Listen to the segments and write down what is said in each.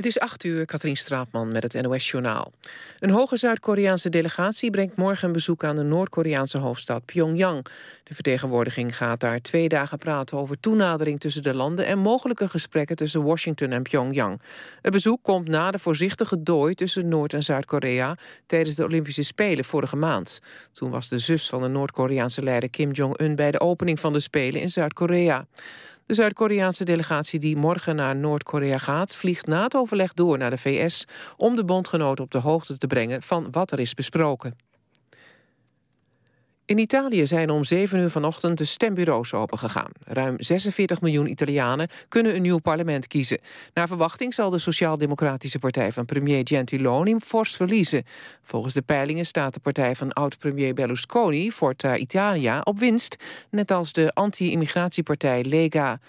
Het is 8 uur, Katrien Straatman met het NOS-journaal. Een hoge Zuid-Koreaanse delegatie brengt morgen een bezoek aan de Noord-Koreaanse hoofdstad Pyongyang. De vertegenwoordiging gaat daar twee dagen praten over toenadering tussen de landen en mogelijke gesprekken tussen Washington en Pyongyang. Het bezoek komt na de voorzichtige dooi tussen Noord- en Zuid-Korea tijdens de Olympische Spelen vorige maand. Toen was de zus van de Noord-Koreaanse leider Kim Jong-un bij de opening van de Spelen in Zuid-Korea. De Zuid-Koreaanse delegatie die morgen naar Noord-Korea gaat... vliegt na het overleg door naar de VS... om de bondgenoten op de hoogte te brengen van wat er is besproken. In Italië zijn om 7 uur vanochtend de stembureaus opengegaan. Ruim 46 miljoen Italianen kunnen een nieuw parlement kiezen. Naar verwachting zal de Sociaal-Democratische Partij van premier Gentiloni fors verliezen. Volgens de peilingen staat de partij van oud-premier Berlusconi, Forza Italia, op winst. Net als de anti-immigratiepartij Lega.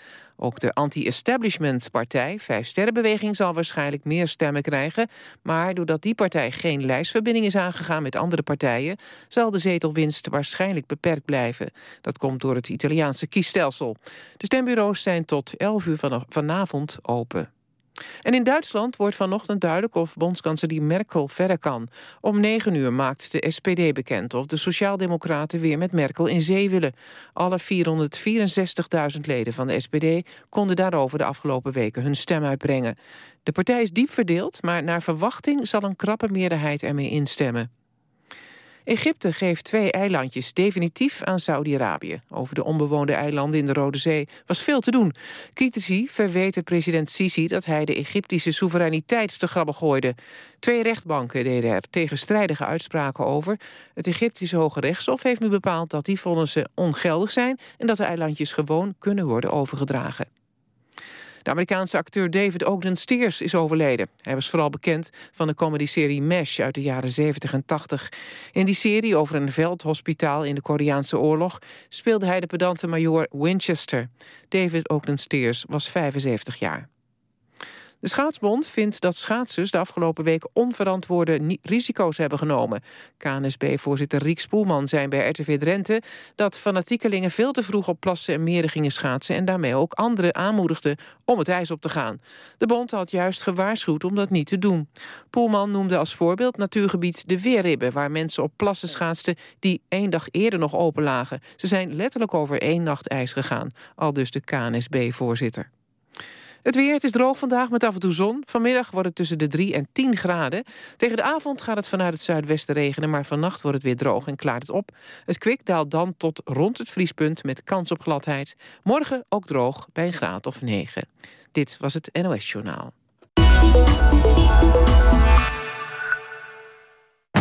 Ook de anti-establishment-partij, Vijf Sterrenbeweging... zal waarschijnlijk meer stemmen krijgen. Maar doordat die partij geen lijstverbinding is aangegaan met andere partijen... zal de zetelwinst waarschijnlijk beperkt blijven. Dat komt door het Italiaanse kiesstelsel. De stembureaus zijn tot 11 uur vanavond open. En in Duitsland wordt vanochtend duidelijk of bondskanselier Merkel verder kan. Om negen uur maakt de SPD bekend of de Sociaaldemocraten weer met Merkel in zee willen. Alle 464.000 leden van de SPD konden daarover de afgelopen weken hun stem uitbrengen. De partij is diep verdeeld, maar naar verwachting zal een krappe meerderheid ermee instemmen. Egypte geeft twee eilandjes definitief aan Saudi-Arabië. Over de onbewoonde eilanden in de Rode Zee was veel te doen. Critici verweten president Sisi dat hij de Egyptische soevereiniteit te grabbel gooide. Twee rechtbanken deden er tegenstrijdige uitspraken over. Het Egyptische Hoge Rechtshof heeft nu bepaald dat die vonnissen ongeldig zijn... en dat de eilandjes gewoon kunnen worden overgedragen. De Amerikaanse acteur David Ogden Stiers is overleden. Hij was vooral bekend van de comedyserie MASH uit de jaren 70 en 80. In die serie over een veldhospitaal in de Koreaanse oorlog... speelde hij de pedante majoor Winchester. David Ogden Stiers was 75 jaar. De Schaatsbond vindt dat schaatsers de afgelopen week onverantwoorde risico's hebben genomen. KNSB-voorzitter Riek Spoelman zei bij RTV Drenthe dat fanatiekelingen veel te vroeg op plassen en meren gingen schaatsen en daarmee ook anderen aanmoedigden om het ijs op te gaan. De bond had juist gewaarschuwd om dat niet te doen. Poelman noemde als voorbeeld natuurgebied de Weerribben, waar mensen op plassen schaatsten die één dag eerder nog open lagen. Ze zijn letterlijk over één nacht ijs gegaan, al dus de KNSB-voorzitter. Het weer, het is droog vandaag met af en toe zon. Vanmiddag wordt het tussen de 3 en 10 graden. Tegen de avond gaat het vanuit het zuidwesten regenen... maar vannacht wordt het weer droog en klaart het op. Het kwik daalt dan tot rond het vriespunt met kans op gladheid. Morgen ook droog bij een graad of 9. Dit was het NOS Journaal.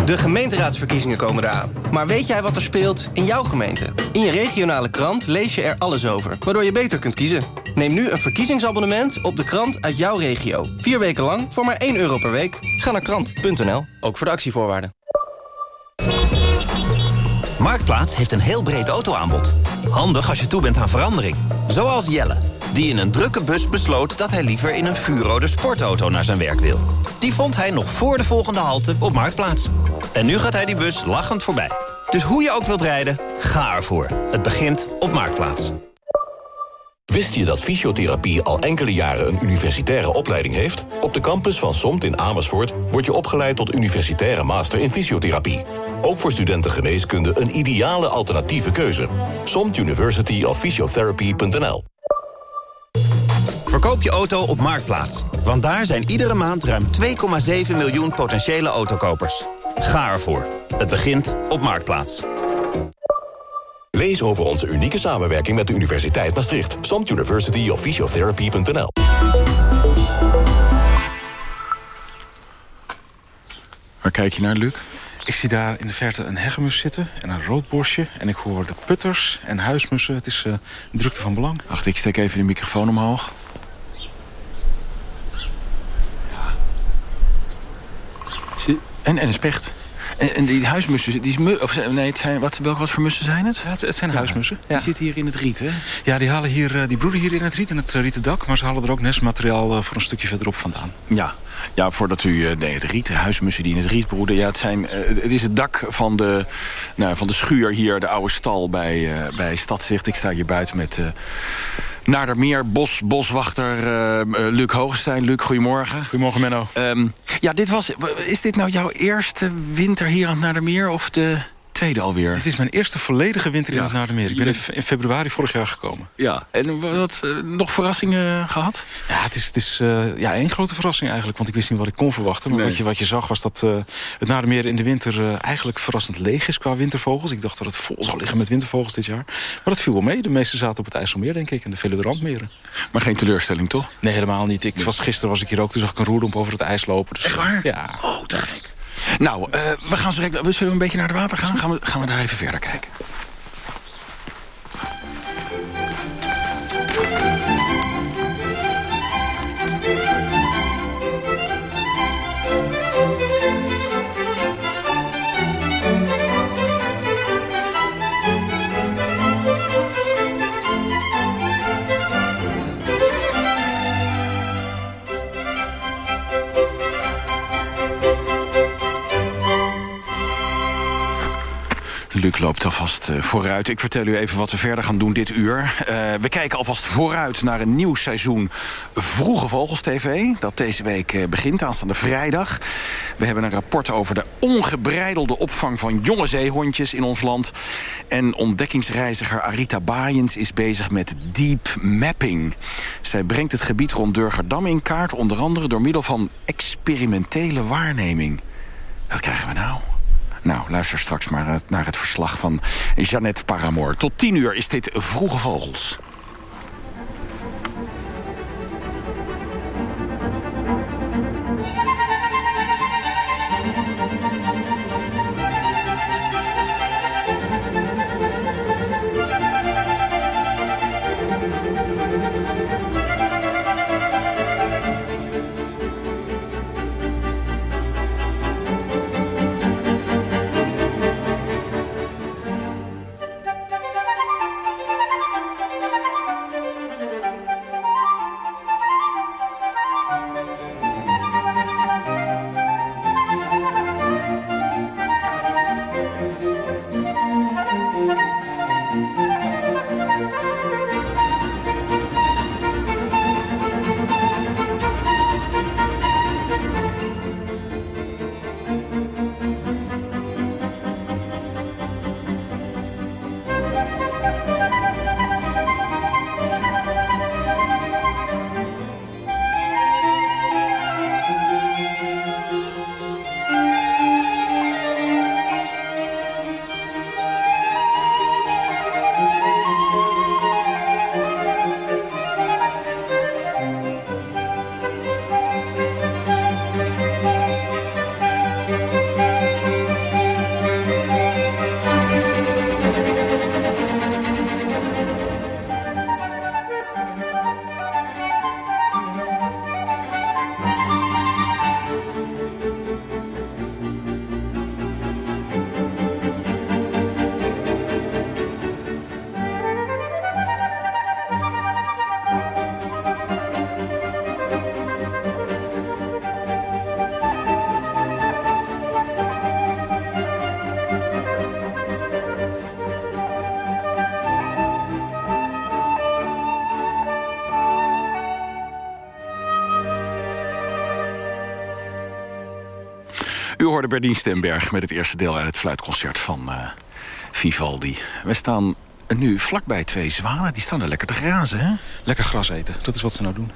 De gemeenteraadsverkiezingen komen eraan. Maar weet jij wat er speelt in jouw gemeente? In je regionale krant lees je er alles over, waardoor je beter kunt kiezen. Neem nu een verkiezingsabonnement op de krant uit jouw regio. Vier weken lang voor maar 1 euro per week. Ga naar krant.nl, ook voor de actievoorwaarden. Marktplaats heeft een heel breed autoaanbod. Handig als je toe bent aan verandering. Zoals Jelle, die in een drukke bus besloot... dat hij liever in een vuurrode sportauto naar zijn werk wil. Die vond hij nog voor de volgende halte op Marktplaats. En nu gaat hij die bus lachend voorbij. Dus hoe je ook wilt rijden, ga ervoor. Het begint op Marktplaats. Wist je dat fysiotherapie al enkele jaren een universitaire opleiding heeft? Op de campus van SOMT in Amersfoort wordt je opgeleid tot universitaire master in fysiotherapie. Ook voor studenten geneeskunde een ideale alternatieve keuze. SOMT University of Physiotherapy.nl Verkoop je auto op Marktplaats. Want daar zijn iedere maand ruim 2,7 miljoen potentiële autokopers. Ga ervoor. Het begint op Marktplaats. Lees over onze unieke samenwerking met de Universiteit Maastricht. Samt University of Physiotherapy.nl Waar kijk je naar, Luc? Ik zie daar in de verte een hegemus zitten en een roodborstje. En ik hoor de putters en huismussen. Het is uh, een drukte van belang. Wacht, ik steek even de microfoon omhoog. En, en een specht. En, en die huismussen, die is of, nee, het zijn, wat, welke, wat voor mussen zijn het? Ja, het, zijn huismussen. Ja. Die zitten hier in het riet, hè? Ja, die, halen hier, die broeden hier in het riet, in het rieten dak. Maar ze halen er ook nestmateriaal voor een stukje verderop vandaan. Ja, ja, voordat u... Nee, het riet, huismussen die in het riet broeden. Ja, het, zijn, het is het dak van de, nou, van de schuur hier, de oude stal bij, uh, bij Stadzicht. Ik sta hier buiten met... Naardermeer, bos, boswachter uh, Luc Hoogstein. Luc, goedemorgen. Goedemorgen, Menno. Um, ja, dit was, is dit nou jouw eerste winter hier aan het Naardermeer of de tweede alweer? Het is mijn eerste volledige winter in het Naardermeer. Ik ben in februari vorig jaar gekomen. Ja, en wat, uh, nog verrassingen gehad? Ja, het is, het is uh, ja, één grote verrassing eigenlijk. Want ik wist niet wat ik kon verwachten. Maar wat, je, wat je zag was dat uh, het Naardermeer in de winter eigenlijk verrassend leeg is qua wintervogels. Ik dacht dat het vol zou liggen met wintervogels dit jaar. Maar dat viel wel mee. De meeste zaten op het IJsselmeer, denk ik. En de Veluwe randmeren. Maar geen teleurstelling, toch? Nee, helemaal niet. Ik was, gisteren was ik hier ook. Toen zag ik een roerdomp over het ijs lopen. Dus, Echt waar? Ja. Oh, te gek. Nou, uh, we gaan zo direct... We zullen een beetje naar het water gaan? Gaan we, gaan we daar even verder kijken. Luc loopt alvast uh, vooruit. Ik vertel u even wat we verder gaan doen dit uur. Uh, we kijken alvast vooruit naar een nieuw seizoen Vroege Vogels TV... dat deze week uh, begint, aanstaande vrijdag. We hebben een rapport over de ongebreidelde opvang van jonge zeehondjes in ons land. En ontdekkingsreiziger Arita Baaiens is bezig met deep mapping. Zij brengt het gebied rond Durgerdam in kaart... onder andere door middel van experimentele waarneming. Wat krijgen we nou? Nou, luister straks maar naar het verslag van Jeannette Paramoor. Tot tien uur is dit Vroege Vogels. Hoorde Berdien Stemberg met het eerste deel uit het fluitconcert van uh, Vivaldi. We staan nu vlakbij twee zwanen. Die staan er lekker te grazen, hè? Lekker gras eten, dat is wat ze nou doen.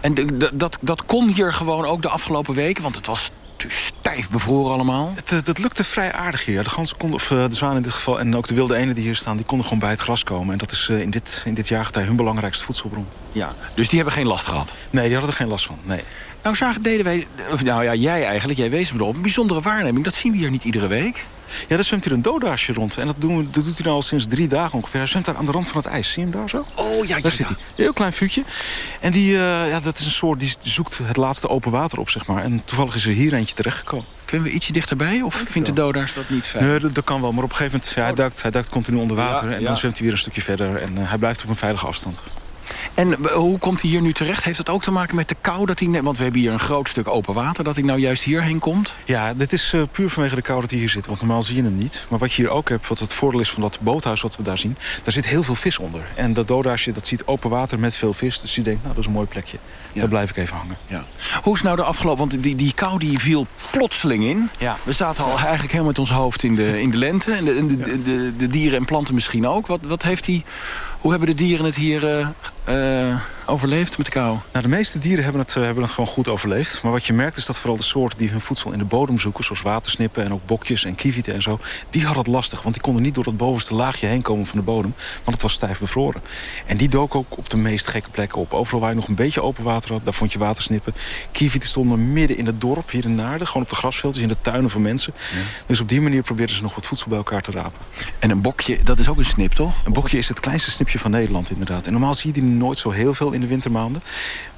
En dat, dat kon hier gewoon ook de afgelopen weken? Want het was stijf bevroren allemaal. Het, het, lukte vrij aardig hier. De ganzen konden, of de zwanen in dit geval, en ook de wilde enen die hier staan... die konden gewoon bij het gras komen. En dat is uh, in dit, in dit jaargetij hun belangrijkste voedselbron. Ja, dus die hebben geen last gehad? Nee, die hadden er geen last van, nee. Nou, zagen, deden wij, nou ja, jij eigenlijk, jij wees me erop. Een bijzondere waarneming, dat zien we hier niet iedere week. Ja, daar zwemt hier een dodaasje rond. En dat, doen we, dat doet hij nou al sinds drie dagen ongeveer. Hij zwemt daar aan de rand van het ijs. Zie je hem daar zo? Oh, ja, ja Daar zit hij. Een heel klein vuurtje. En die, uh, ja, dat is een soort, die zoekt het laatste open water op, zeg maar. En toevallig is er hier eentje terechtgekomen. Kunnen we ietsje dichterbij? Of vindt de dodaars dat niet fijn? Nee, dat, dat, kan wel. Maar op een gegeven moment, ja, hij, duikt, hij duikt continu onder water. Ja, en dan zwemt hij weer een stukje verder. En uh, hij blijft op een veilige afstand. En hoe komt hij hier nu terecht? Heeft dat ook te maken met de kou? Dat hij, want we hebben hier een groot stuk open water. Dat hij nou juist hierheen komt? Ja, dit is uh, puur vanwege de kou dat hij hier zit. Want normaal zie je hem niet. Maar wat je hier ook hebt, wat het voordeel is van dat boothuis wat we daar zien... daar zit heel veel vis onder. En dat dodaasje, dat ziet open water met veel vis. Dus je denkt, nou, dat is een mooi plekje. Daar blijf ik even hangen. Ja. Hoe is nou de afgelopen... Want die, die kou die viel plotseling in. Ja. We zaten al eigenlijk helemaal met ons hoofd in de, in de lente. En de, de, de, de, dieren en planten misschien ook. Wat, wat heeft die... Hoe hebben de dieren het hier uh, overleefd met de kou? Nou, de meeste dieren hebben het, uh, hebben het gewoon goed overleefd. Maar wat je merkt is dat vooral de soorten die hun voedsel in de bodem zoeken... zoals watersnippen en ook bokjes en kievieten en zo... die hadden het lastig, want die konden niet door het bovenste laagje heen komen van de bodem. Want het was stijf bevroren. En die doken ook op de meest gekke plekken op. Overal waar je nog een beetje open water had, daar vond je watersnippen. Kievieten stonden midden in het dorp, hier in Naarden. Gewoon op de grasveldjes, in de tuinen van mensen. Ja. Dus op die manier probeerden ze nog wat voedsel bij elkaar te rapen. En een bokje, dat is ook een snip, toch? Een bokje is het kleinste snipje van Nederland, inderdaad. En normaal zie je die nooit zo heel veel in de wintermaanden.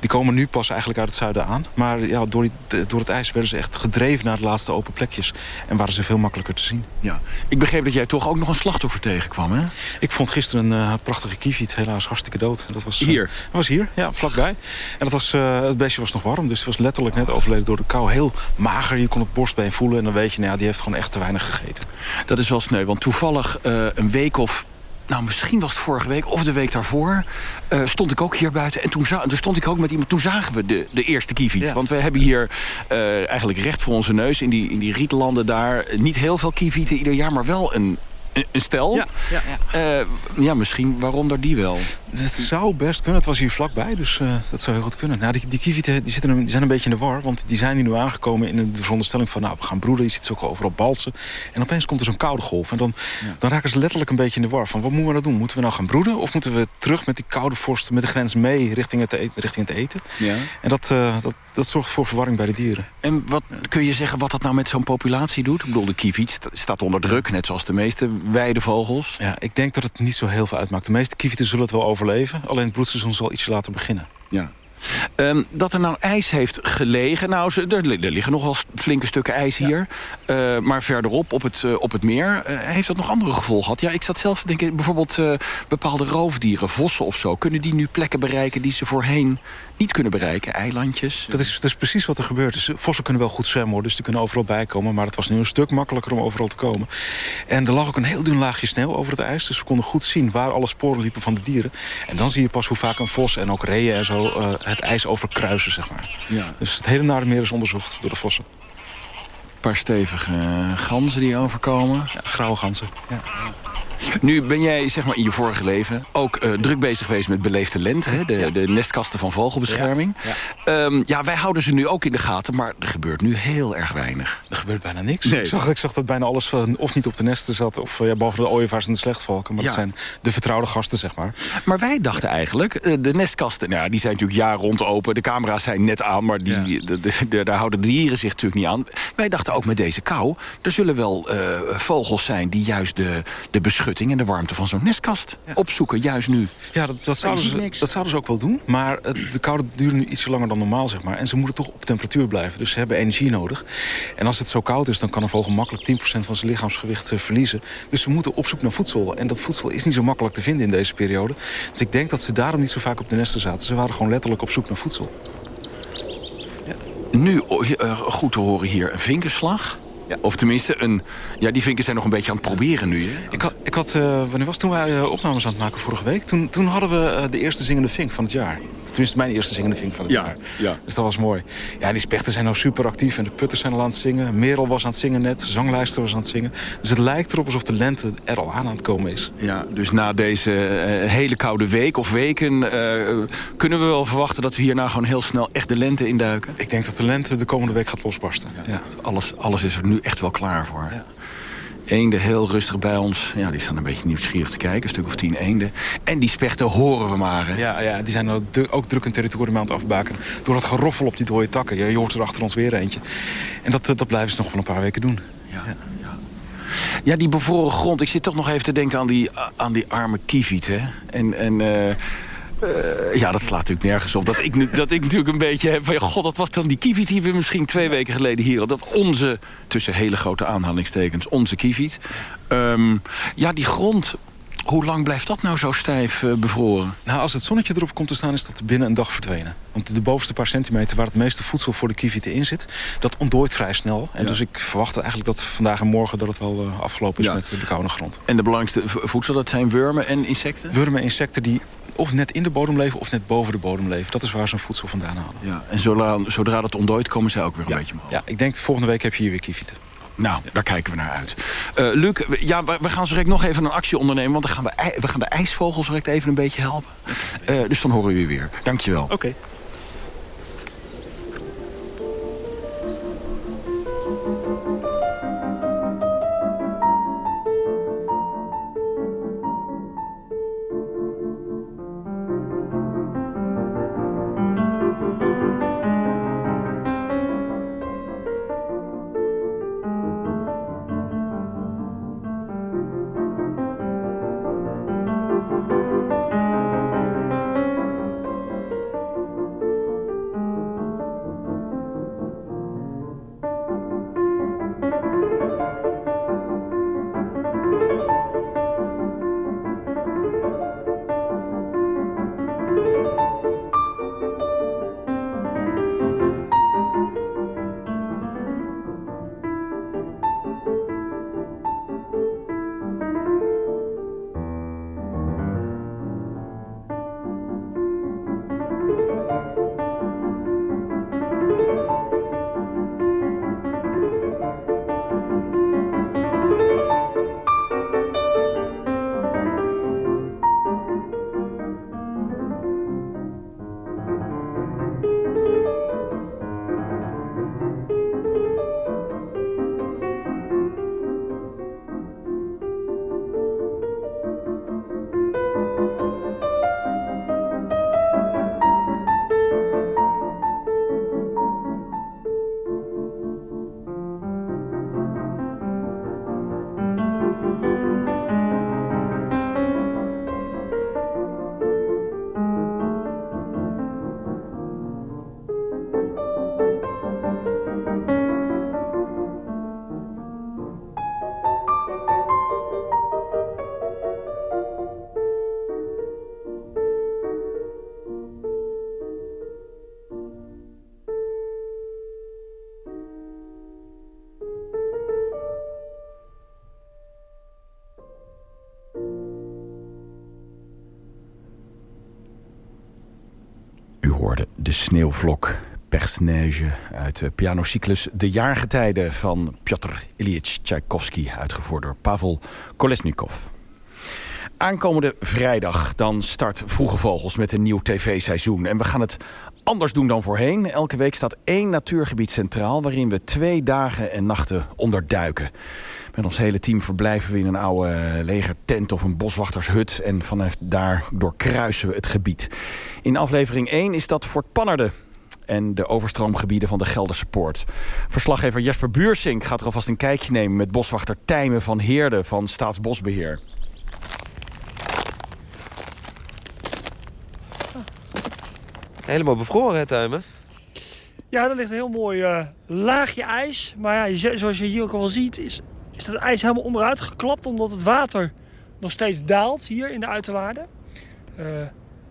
Die komen nu pas eigenlijk uit het zuiden aan. Maar ja, door, die, door het ijs werden ze echt gedreven naar de laatste open plekjes. En waren ze veel makkelijker te zien. Ja. Ik begreep dat jij toch ook nog een slachtoffer tegenkwam, hè? Ik vond gisteren een uh, prachtige kieviet, helaas hartstikke dood. Dat was, uh, hier? Dat was hier, ja, vlakbij. En dat was, uh, het beestje was nog warm, dus het was letterlijk net overleden door de kou. Heel mager, je kon het borstbeen voelen. En dan weet je, nou ja, die heeft gewoon echt te weinig gegeten. Dat is wel sneu, want toevallig een week of nou, misschien was het vorige week of de week daarvoor... Uh, stond ik ook hier buiten. En toen, toen stond ik ook met iemand. Toen zagen we de, de eerste kieviet. Want we hebben hier uh, eigenlijk recht voor onze neus... in die, in die rietlanden daar niet heel veel kievieten ieder jaar... maar wel een een stel. Ja, ja, ja. Uh, ja, misschien waaronder die wel. Het zou best kunnen. Het was hier vlakbij, dus uh, dat zou heel goed kunnen. Nou, die, die kievieten die zitten, die zijn een beetje in de war. Want die zijn hier nu aangekomen in de veronderstelling van... nou, we gaan broeden, je ziet ze ook overal balsen. En opeens komt er zo'n koude golf. En dan, dan raken ze letterlijk een beetje in de war. Van, wat moeten we nou doen? Moeten we nou gaan broeden? Of moeten we terug met die koude vorst met de grens mee richting het, eten, richting het eten? Ja. En dat, uh, dat, dat zorgt voor verwarring bij de dieren. En wat kun je zeggen wat dat nou met zo'n populatie doet? Ik bedoel, de kieviet staat onder druk, net zoals de meeste weidevogels. Ja, ik denk dat het niet zo heel veel uitmaakt. De meeste kievieten zullen het wel overleven. Alleen het broedseizoen zal ietsje later beginnen. Ja. Um, dat er nou ijs heeft gelegen. Nou, ze, er, er, liggen nog wel flinke stukken ijs hier. Uh, maar verderop, op het, uh, op het meer, uh, heeft dat nog andere gevolgen gehad? Ja, ik zat zelf te denken, bijvoorbeeld bepaalde roofdieren, vossen of zo... kunnen die nu plekken bereiken die ze voorheen niet kunnen bereiken, eilandjes. Dat is, dat is precies wat er gebeurt. Dus vossen kunnen wel goed zwemmen, hoor, dus die kunnen overal bijkomen. Maar het was nu een stuk makkelijker om overal te komen. En er lag ook een heel dun laagje sneeuw over het ijs. Dus we konden goed zien waar alle sporen liepen van de dieren. En dan zie je pas hoe vaak een vos en ook reeën en zo uh, het ijs overkruisen, zeg maar. Ja. Dus het hele Naardenmeer is onderzocht door de vossen. Een paar stevige ganzen die overkomen. Ja, grauwe ganzen. Ja. Nu ben jij zeg maar, in je vorige leven ook uh, druk bezig geweest met beleefde lente. Hè? De, ja. de nestkasten van vogelbescherming. Ja. Ja. Um, ja. wij houden ze nu ook in de gaten, maar er gebeurt nu heel erg weinig. Er gebeurt bijna niks. Nee. Ik, zag, ik zag dat bijna alles van, of niet op de nesten zat... of ja, behalve de ooievaars en de slechtvalken. Maar dat zijn de vertrouwde gasten, zeg maar. Maar wij dachten eigenlijk, uh, de nestkasten... Nou, die zijn natuurlijk jaar rond open. De camera's zijn net aan, maar die, de, de, de, daar houden de dieren zich natuurlijk niet aan. Wij dachten ook met deze kou... er zullen wel uh, vogels zijn die juist de, de beschutting en de warmte van zo'n nestkast ja. opzoeken, juist nu. Ja, dat, dat, zouden ze, dat zouden ze ook wel doen. Maar de koude duurt nu iets langer dan normaal, zeg maar. En ze moeten toch op temperatuur blijven. Dus ze hebben energie nodig. En als het zo koud is, dan kan een vogel makkelijk 10% van zijn lichaamsgewicht uh, verliezen. Dus ze moeten op zoek naar voedsel. En dat voedsel is niet zo makkelijk te vinden in deze periode. Dus ik denk dat ze daarom niet zo vaak op de nesten zaten. Ze waren gewoon letterlijk op zoek naar voedsel. Ja. Nu, uh, goed te horen hier, een vinkenslag. Ja. Of tenminste, een, ja, die vinken zijn nog een beetje aan het proberen nu. Hè? Ik had, ik had uh, wanneer was toen wij uh, opnames aan het maken vorige week? Toen, toen hadden we uh, de eerste zingende vink van het jaar. Tenminste, mijn eerste zingende vink van het ja, jaar. Ja. Dus dat was mooi. Ja, die spechten zijn nou super actief en de putters zijn al aan het zingen. Merel was aan het zingen net, zanglijster was aan het zingen. Dus het lijkt erop alsof de lente er al aan aan het komen is. Ja, dus na deze hele koude week of weken... kunnen we wel verwachten dat we hierna gewoon heel snel echt de lente induiken? Ik denk dat de lente de komende week gaat losbarsten. Ja. ja. Alles, alles is er nu echt wel klaar voor. Ja. Eenden heel rustig bij ons. Ja, die staan een beetje nieuwsgierig te kijken. Een stuk of tien eenden. En die spechten horen we maar. Hè? Ja, ja, die zijn ook, druk een territorium aan het afbaken. Door het geroffel op die dode takken. Je, je hoort er achter ons weer eentje. En dat, dat blijven ze nog wel een paar weken doen. Ja, ja. ja. ja die bevroren grond. Ik zit toch nog even te denken aan die, aan die arme kieviet. Hè? En... en uh, uh, ja, dat slaat natuurlijk nergens op. Dat ik, dat ik natuurlijk een beetje heb van... god, dat was dan die kieviet die we misschien twee weken geleden hier... dat onze, tussen hele grote aanhalingstekens, onze kieviet. Um, ja, die grond Hoe lang blijft dat nou zo stijf uh, bevroren? Nou, als het zonnetje erop komt te staan, is dat binnen een dag verdwenen. Want de bovenste paar centimeter waar het meeste voedsel voor de kievieten in zit... dat ontdooit vrij snel. En dus ik verwacht eigenlijk dat vandaag en morgen dat het wel uh, afgelopen is met de koude grond. En de belangrijkste voedsel, dat zijn wormen en insecten? Wormen en insecten die of net in de bodem leven of net boven de bodem leven. Dat is waar ze hun voedsel vandaan halen. Ja, en zodra, zodra dat ontdooit, komen zij ook weer een beetje omhoog. Ja, ik denk volgende week heb je hier weer kievieten. Nou, daar kijken we naar uit. Uh, Luc, we, ja, we, gaan zo direct nog even een actie ondernemen... want dan gaan we, we gaan de ijsvogels direct even een beetje helpen. Uh, dus dan horen we je weer. Dankjewel. Oké. Okay. Sneeuwvlok Persneige uit de pianocyclus De jaargetijden van Piotr Ilyich Tchaikovsky, uitgevoerd door Pavel Kolesnikov. Aankomende vrijdag dan start Vroege Vogels met een nieuw tv-seizoen. En we gaan het anders doen dan voorheen. Elke week staat één natuurgebied centraal... waarin we twee dagen en nachten onderduiken. Met ons hele team verblijven we in een oude legertent of een boswachtershut... en vanuit daar doorkruisen we het gebied. In aflevering 1 is dat Fort Pannerden en de overstroomgebieden van de Gelderse Poort. Verslaggever Jesper Buursink gaat er alvast een kijkje nemen... met boswachter Tijmen van Heerde van Staatsbosbeheer. Helemaal bevroren, hè, Tijmen? Ja, er ligt een heel mooi uh, laagje ijs. Maar ja, zoals je hier ook al wel ziet, is, is dat ijs helemaal onderuit geklapt... omdat het water nog steeds daalt hier in de uiterwaarden. Uh,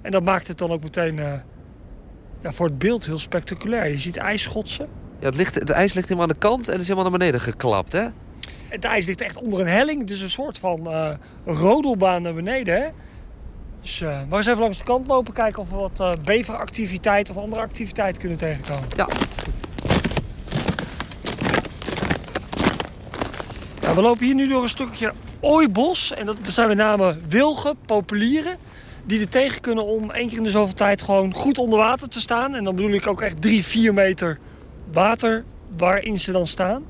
en dat maakt het dan ook meteen uh, ja, voor het beeld heel spectaculair. Je ziet ijs schotsen. Ja, het, ligt, het ijs ligt helemaal aan de kant en is helemaal naar beneden geklapt, hè? Het ijs ligt echt onder een helling. Dus een soort van uh, rodelbaan naar beneden, hè? Dus uh, maar eens even langs de kant lopen, kijken of we wat beveractiviteit of andere activiteit kunnen tegenkomen. Ja, We lopen hier nu door een stukje ooibos. En dat, zijn met name wilgen, populieren die er tegen kunnen om één keer in de zoveel tijd gewoon goed onder water te staan. En dan bedoel ik ook echt drie, vier meter water waarin ze dan staan.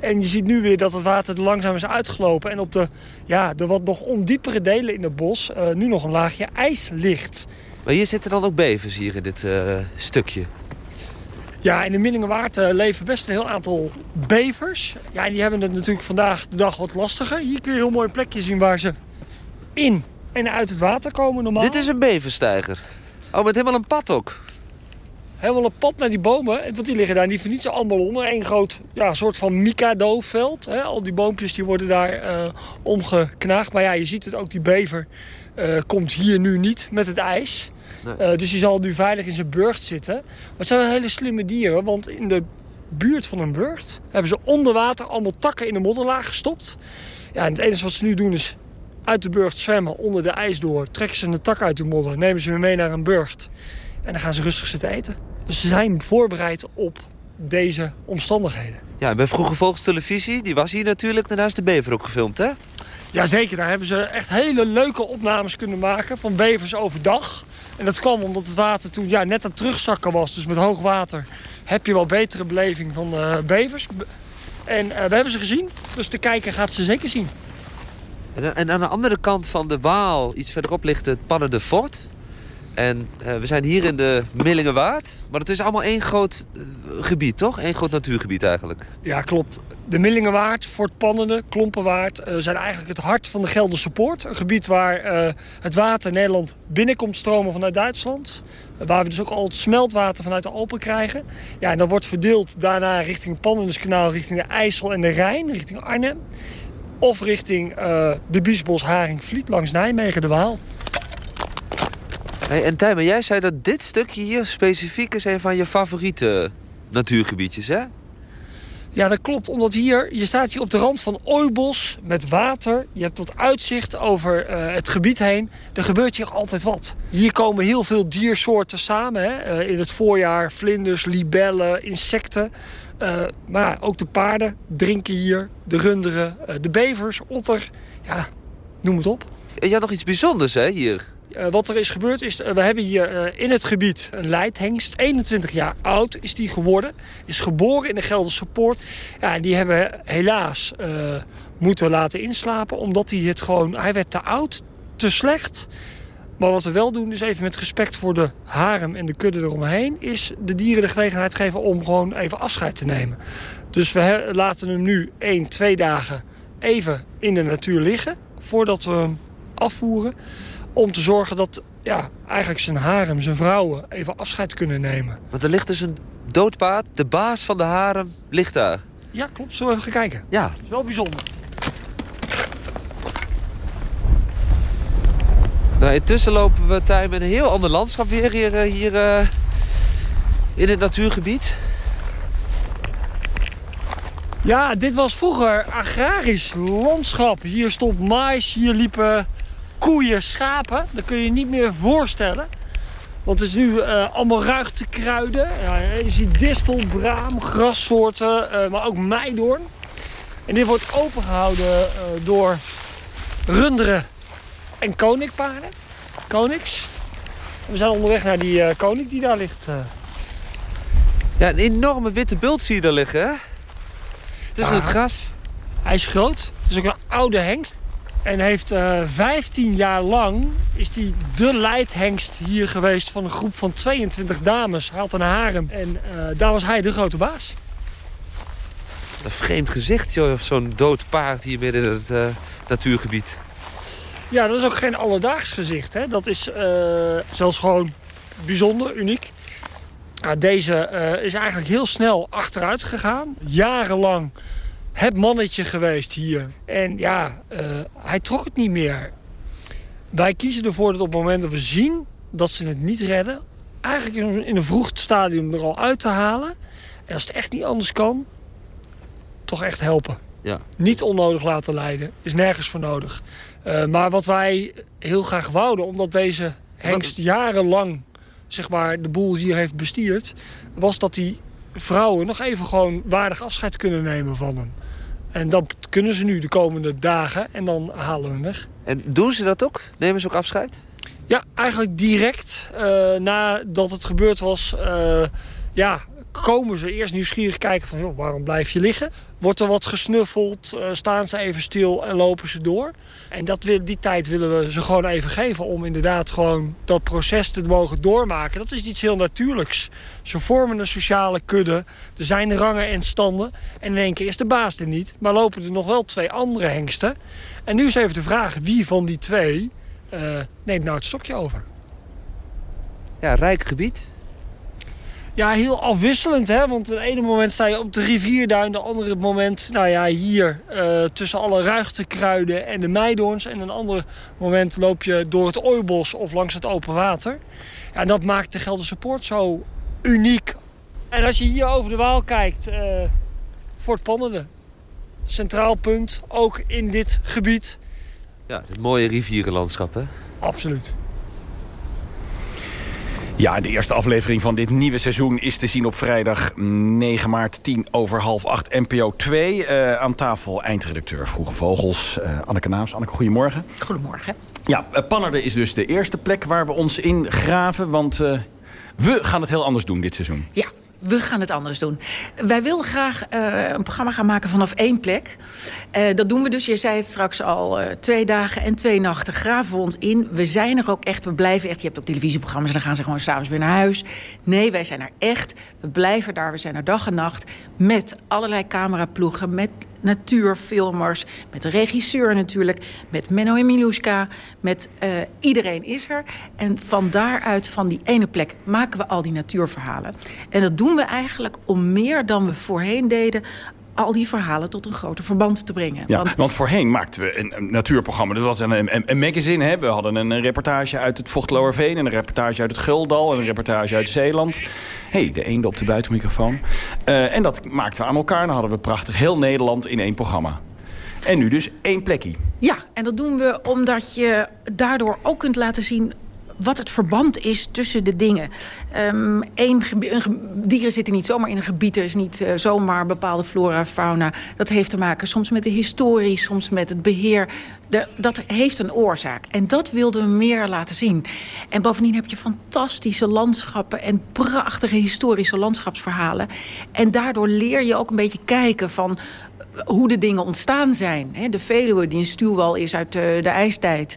En je ziet nu weer dat het water er langzaam is uitgelopen. En op de, ja, de wat nog ondiepere delen in het bos uh, nu nog een laagje ijs ligt. Maar hier zitten dan ook bevers hier in dit uh, stukje? Ja, in de Minningenwaard uh, leven best een heel aantal bevers. Ja, en die hebben het natuurlijk vandaag de dag wat lastiger. Hier kun je een heel mooi plekje zien waar ze in en uit het water komen normaal. Dit is een beverstijger. Oh, met helemaal een pad ook. helemaal een pad naar die bomen. Want die liggen daar niet voor niets allemaal onder. Een groot ja, soort van Mikado-veld. Al die boompjes die worden daar uh, omgeknaagd. Maar ja, je ziet het ook, die bever uh, komt hier nu niet met het ijs. Nee. Uh, dus die zal nu veilig in zijn burcht zitten. Maar het zijn wel hele slimme dieren. Want in de buurt van een burcht hebben ze onder water allemaal takken in de modderlaag gestopt. Ja, en het enige wat ze nu doen is uit de burcht zwemmen, onder de ijs door. Trekken ze een tak uit de modder, nemen ze weer mee naar een burcht. En dan gaan ze rustig zitten eten. Dus ze zijn voorbereid op deze omstandigheden. Ja, bij Vroege Vogels Televisie, die was hier natuurlijk. Daarna is de bever ook gefilmd, hè? Jazeker, daar hebben ze echt hele leuke opnames kunnen maken van bevers overdag. En dat kwam omdat het water toen ja, net aan het terugzakken was. Dus met hoog water heb je wel betere beleving van uh, bevers. En uh, we hebben ze gezien, dus de kijker gaat ze zeker zien. En, en aan de andere kant van de Waal, iets verderop, ligt het Panne de Fort. En uh, we zijn hier in de Millingenwaard. Maar het is allemaal één groot uh, gebied, toch? Eén groot natuurgebied eigenlijk. Ja, klopt. De Millingenwaard, Fort Pannende, Klompenwaard... Uh, zijn eigenlijk het hart van de Gelderse Poort. Een gebied waar het water Nederland binnenkomt stromen vanuit Duitsland. Waar we dus ook al het smeltwater vanuit de Alpen krijgen. Ja, en dat wordt verdeeld daarna richting het Pannenderskanaal... richting de IJssel en de Rijn, richting Arnhem. Of richting de Biesbos, Haring, Vliet langs Nijmegen, de Waal. Hey, en Tijmen, jij zei dat dit stukje hier specifiek is een van je favoriete natuurgebiedjes, hè? Ja, dat klopt. Omdat hier, je staat hier op de rand van ooibos met water. Je hebt tot uitzicht over uh, het gebied heen. Er gebeurt hier altijd wat. Hier komen heel veel diersoorten samen. Hè? Uh, in het voorjaar vlinders, libellen, insecten. Uh, maar ook de paarden drinken hier. De runderen, de bevers, otter. Ja, noem het op. En je had nog iets bijzonders, hè, hier? Uh, wat er is gebeurd is, uh, we hebben hier uh, in het gebied een leidhengst. 21 jaar oud is die geworden. Is geboren in de Gelderse Poort. Ja, die hebben helaas moeten laten inslapen. Omdat hij het gewoon... Hij werd te oud, te slecht. Maar wat we wel doen, is even met respect voor de harem en de kudde eromheen... is de dieren de gelegenheid geven om gewoon even afscheid te nemen. Dus we laten hem nu 1, 2 dagen even in de natuur liggen... voordat we hem afvoeren om te zorgen dat ja, eigenlijk zijn harem, zijn vrouwen even afscheid kunnen nemen. Want er ligt dus een doodpaard. De baas van de harem ligt daar. Ja, klopt. Zullen we even gaan kijken? Ja. Dat is wel bijzonder. Nou, intussen lopen we tijd met een heel ander landschap weer hier, hier uh, in het natuurgebied. Ja, dit was vroeger agrarisch landschap. Hier stond mais, hier liepen koeien, schapen. Dat kun je je niet meer voorstellen. Want het is nu uh, allemaal ruigtekruiden. Ja, je ziet distel, braam, grassoorten, uh, maar ook meidoorn. En dit wordt opengehouden uh, door runderen en koninkpaarden. Koniks. We zijn onderweg naar die koning die daar ligt. Ja, een enorme witte bult zie je daar liggen, hè? Tussen ja, het gras. Hij is groot. Het is ook een oude hengst. En heeft uh, 15 jaar lang is hij de leidhengst hier geweest van een groep van 22 dames. Hij had een harem en uh, daar was hij de grote baas. Een vreemd gezicht, joh, of zo'n dood paard hier midden in het uh, natuurgebied. Ja, dat is ook geen alledaags gezicht. Hè? Dat is zelfs gewoon bijzonder, uniek. deze is eigenlijk heel snel achteruit gegaan. Jarenlang het mannetje geweest hier. En ja, uh, hij trok het niet meer. Wij kiezen ervoor dat op het moment dat we zien dat ze het niet redden... eigenlijk in een vroeg stadium er al uit te halen. En als het echt niet anders kan, toch echt helpen. Ja. Niet onnodig laten leiden, is nergens voor nodig. Uh, maar wat wij heel graag wouden, omdat deze hengst jarenlang zeg maar, de boel hier heeft bestierd... was dat die vrouwen nog even gewoon waardig afscheid kunnen nemen van hem. En dat kunnen ze nu de komende dagen en dan halen we hem weg. En doen ze dat ook? Nemen ze ook afscheid? Ja, eigenlijk direct uh, nadat het gebeurd was... Uh, ja, komen ze eerst nieuwsgierig kijken van... Joh, waarom blijf je liggen? Wordt er wat gesnuffeld, uh, staan ze even stil en lopen ze door. En dat, die tijd willen we ze gewoon even geven... om inderdaad gewoon dat proces te mogen doormaken. Dat is iets heel natuurlijks. Ze vormen een sociale kudde. Er zijn rangen en standen. En in één keer is de baas er niet. Maar lopen er nog wel twee andere hengsten. En nu is even de vraag wie van die twee uh, neemt nou het stokje over. Ja, rijk gebied. Ja, heel afwisselend, hè. Want het ene moment sta je op de rivierduin... de andere moment, nou ja, hier... Uh, tussen alle ruigtekruiden en de meidoorns... en een ander moment loop je door het ooibos of langs het open water. Ja, en dat maakt de Gelderse Poort zo uniek. En als je hier over de Waal kijkt... Uh, Fort Pannerde. Centraal punt, ook in dit gebied. Ja, het mooie rivierenlandschap, hè? Absoluut. Ja, de eerste aflevering van dit nieuwe seizoen is te zien op vrijdag 9 maart 10 over half 8 NPO 2. Uh, aan tafel eindredacteur Vroege Vogels, uh, Anneke Naams. Anneke, goedemorgen. Goedemorgen. Ja, uh, Pannerde is dus de eerste plek waar we ons in graven, want we gaan het heel anders doen dit seizoen. Ja, we gaan het anders doen. Wij wilden graag uh, een programma gaan maken vanaf één plek. Uh, dat doen we dus, je zei het straks al, uh, twee dagen en twee nachten graven we ons in. We zijn er ook echt, we blijven echt. Je hebt ook televisieprogramma's dan gaan ze gewoon s'avonds weer naar huis. Nee, wij zijn er echt. We blijven daar, we zijn er dag en nacht. Met allerlei cameraploegen, met natuurfilmers, met de regisseur natuurlijk, met Menno en Miluska, met uh, iedereen is er. En van daaruit, van die ene plek, maken we al die natuurverhalen. En dat doen we eigenlijk om meer dan we voorheen deden al die verhalen tot een groter verband te brengen. Ja, want, want voorheen maakten we een, een, natuurprogramma. Dat was een, een, een magazine. Hè? We hadden een, reportage uit het Vochtloerveen... een reportage uit het Guldal... en een reportage uit Zeeland. hey, de eende op de buitenmicrofoon. Uh, en dat maakten we aan elkaar. Dan hadden we prachtig heel Nederland in één programma. En nu dus één plekje. Ja, en dat doen we omdat je daardoor ook kunt laten zien wat het verband is tussen de dingen. Een, dieren zitten niet zomaar in een gebied. Er is niet uh, zomaar bepaalde flora, fauna. Dat heeft te maken soms met de historie, soms met het beheer. De, dat heeft een oorzaak. En dat wilden we meer laten zien. En bovendien heb je fantastische landschappen... en prachtige historische landschapsverhalen. En daardoor leer je ook een beetje kijken van hoe de dingen ontstaan zijn. De Veluwe, die een stuwwal is uit de, de ijstijd.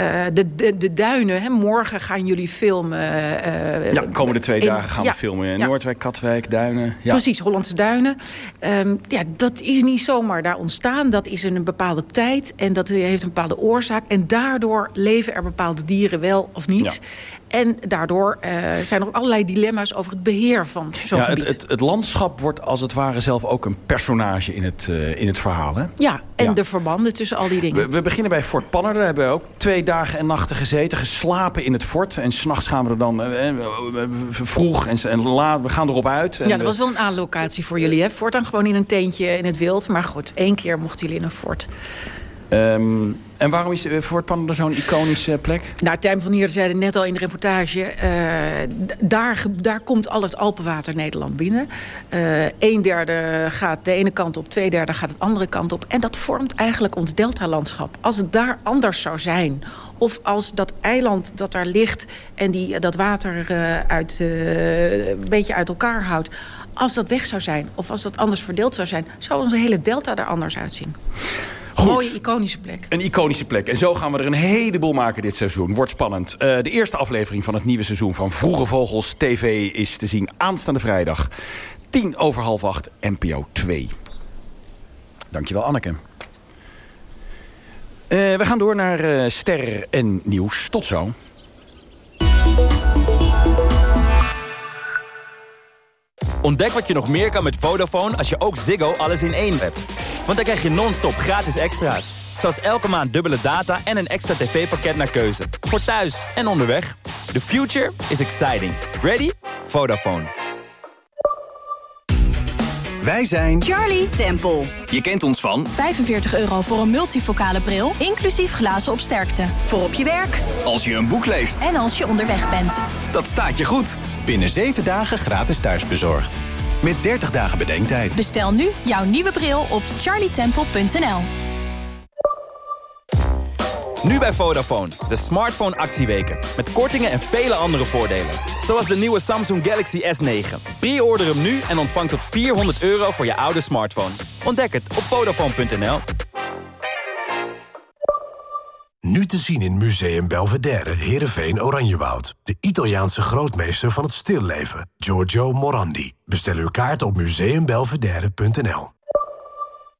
Uh, de, de, de, duinen, morgen gaan jullie filmen. Ja, de komende twee dagen gaan we filmen. In ja. Noordwijk, Katwijk, Duinen. Ja. Precies, Hollandse Duinen. Um, ja, dat is niet zomaar daar ontstaan. Dat is in een bepaalde tijd en dat heeft een bepaalde oorzaak. En daardoor leven er bepaalde dieren wel of niet. En daardoor uh, zijn er ook allerlei dilemma's over het beheer van zo'n ja, gebied. Het, het, het, landschap wordt als het ware zelf ook een personage in het, uh, in het verhaal. Hè? Ja, en ja. de verbanden tussen al die dingen. We, we, beginnen bij Fort Panner. Daar hebben we ook twee dagen en nachten gezeten. Geslapen in het fort. En s'nachts gaan we er dan uh, vroeg en, en laat. We gaan erop uit. ja, dat was wel een aanlocatie voor jullie. Hè? Voortaan gewoon in een teentje in het wild. Maar goed, één keer mochten jullie in een fort. Um, en waarom is Fort Panner zo'n iconische plek? Nou, Tijm van Hier zei net al in de reportage... Uh, daar, daar komt al het Alpenwater Nederland binnen. Uh, een derde gaat de ene kant op, twee derde gaat de andere kant op. En dat vormt eigenlijk ons deltalandschap. Als het daar anders zou zijn... of als dat eiland dat daar ligt en die, dat water uit, een beetje uit elkaar houdt... als dat weg zou zijn of als dat anders verdeeld zou zijn... zou onze hele delta er anders uitzien. Goed. Mooie, iconische plek. Een iconische plek. En zo gaan we er een heleboel maken dit seizoen. Wordt spannend. Uh, de eerste aflevering van het nieuwe seizoen van Vroege Vogels TV... is te zien aanstaande vrijdag. 10 over half 8, NPO 2. Dankjewel, Anneke. Uh, we gaan door naar uh, Ster en Nieuws. Tot zo. Ontdek wat je nog meer kan met Vodafone als je ook Ziggo alles in één hebt. Want dan krijg je non-stop gratis extra's. Zoals elke maand dubbele data en een extra tv-pakket naar keuze. Voor thuis en onderweg. The future is exciting. Ready? Vodafone. Wij zijn Charlie Temple. Je kent ons van 45 euro voor een multifocale bril, inclusief glazen op sterkte. Voor op je werk. Als je een boek leest. En als je onderweg bent. Dat staat je goed. Binnen 7 dagen gratis thuisbezorgd. Met 30 dagen bedenktijd. Bestel nu jouw nieuwe bril op charlietemple.nl. Nu bij Vodafone, de smartphone actieweken. Met kortingen en vele andere voordelen. Zoals de nieuwe Samsung Galaxy S9. Pre-order hem nu en ontvang tot 400 euro voor je oude smartphone. Ontdek het op Vodafone.nl. Nu te zien in Museum Belvedere, Heerenveen, Oranjewoud. De Italiaanse grootmeester van het stilleven, Giorgio Morandi. Bestel uw kaart op museumbelvedere.nl.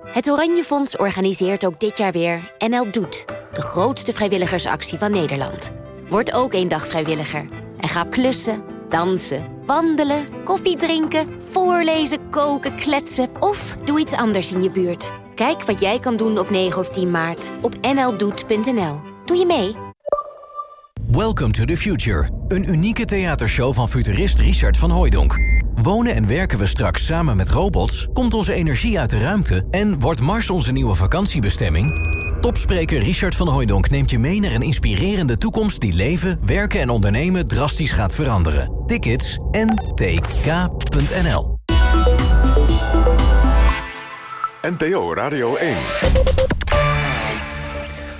Het Oranje Fonds organiseert ook dit jaar weer NL Doet. De grootste vrijwilligersactie van Nederland. Word ook één dag vrijwilliger. En ga klussen, Dansen, wandelen, koffie drinken, voorlezen, koken, kletsen of doe iets anders in je buurt. Kijk wat jij kan doen op 9 of 10 maart op nldoet.nl. Doe je mee? Welcome to the Future. Een unieke theatershow van futurist Richard van Hooijdonk. Wonen en werken we straks samen met robots? Komt onze energie uit de ruimte? En wordt Mars onze nieuwe vakantiebestemming? Topspreker Richard van Hooijdonk neemt je mee naar een inspirerende toekomst... die leven, werken en ondernemen drastisch gaat veranderen. Tickets ntk.nl NPO Radio 1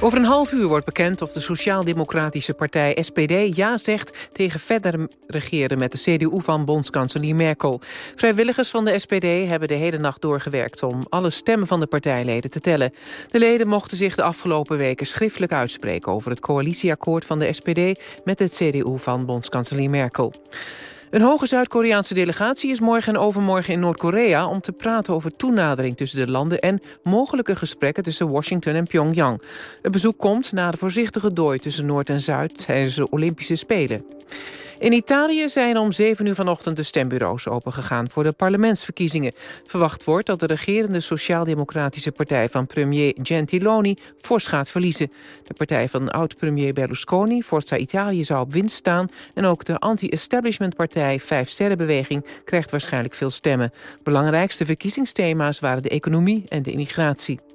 over een half uur wordt bekend of de Sociaal-Democratische Partij SPD ja zegt tegen verder regeren met de CDU van bondskanselier Merkel. Vrijwilligers van de SPD hebben de hele nacht doorgewerkt om alle stemmen van de partijleden te tellen. De leden mochten zich de afgelopen weken schriftelijk uitspreken over het coalitieakkoord van de SPD met het CDU van bondskanselier Merkel. Een hoge Zuid-Koreaanse delegatie is morgen en overmorgen in Noord-Korea... om te praten over toenadering tussen de landen... en mogelijke gesprekken tussen Washington en Pyongyang. Het bezoek komt na de voorzichtige dooi tussen Noord en Zuid... tijdens de Olympische Spelen. In Italië zijn om 7 uur vanochtend de stembureaus opengegaan voor de parlementsverkiezingen. Verwacht wordt dat de regerende Sociaal-Democratische Partij van premier Gentiloni fors gaat verliezen. De partij van oud-premier Berlusconi, Forza Italië, zou op winst staan en ook de anti-establishment partij Vijf Sterrenbeweging krijgt waarschijnlijk veel stemmen. Belangrijkste verkiezingsthema's waren de economie en de immigratie.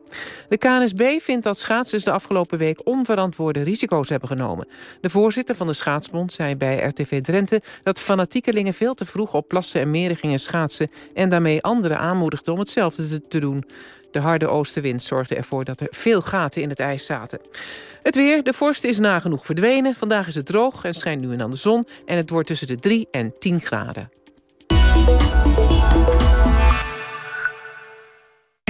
De KNSB vindt dat schaatsers de afgelopen week onverantwoorde risico's hebben genomen. De voorzitter van de schaatsbond zei bij RTV Drenthe dat fanatiekelingen veel te vroeg op plassen en meren gingen schaatsen en daarmee anderen aanmoedigden om hetzelfde te doen. De harde oostenwind zorgde ervoor dat er veel gaten in het ijs zaten. Het weer, de vorst is nagenoeg verdwenen. Vandaag is het droog en schijnt nu en dan de zon. En het wordt tussen de 3 en 10 graden.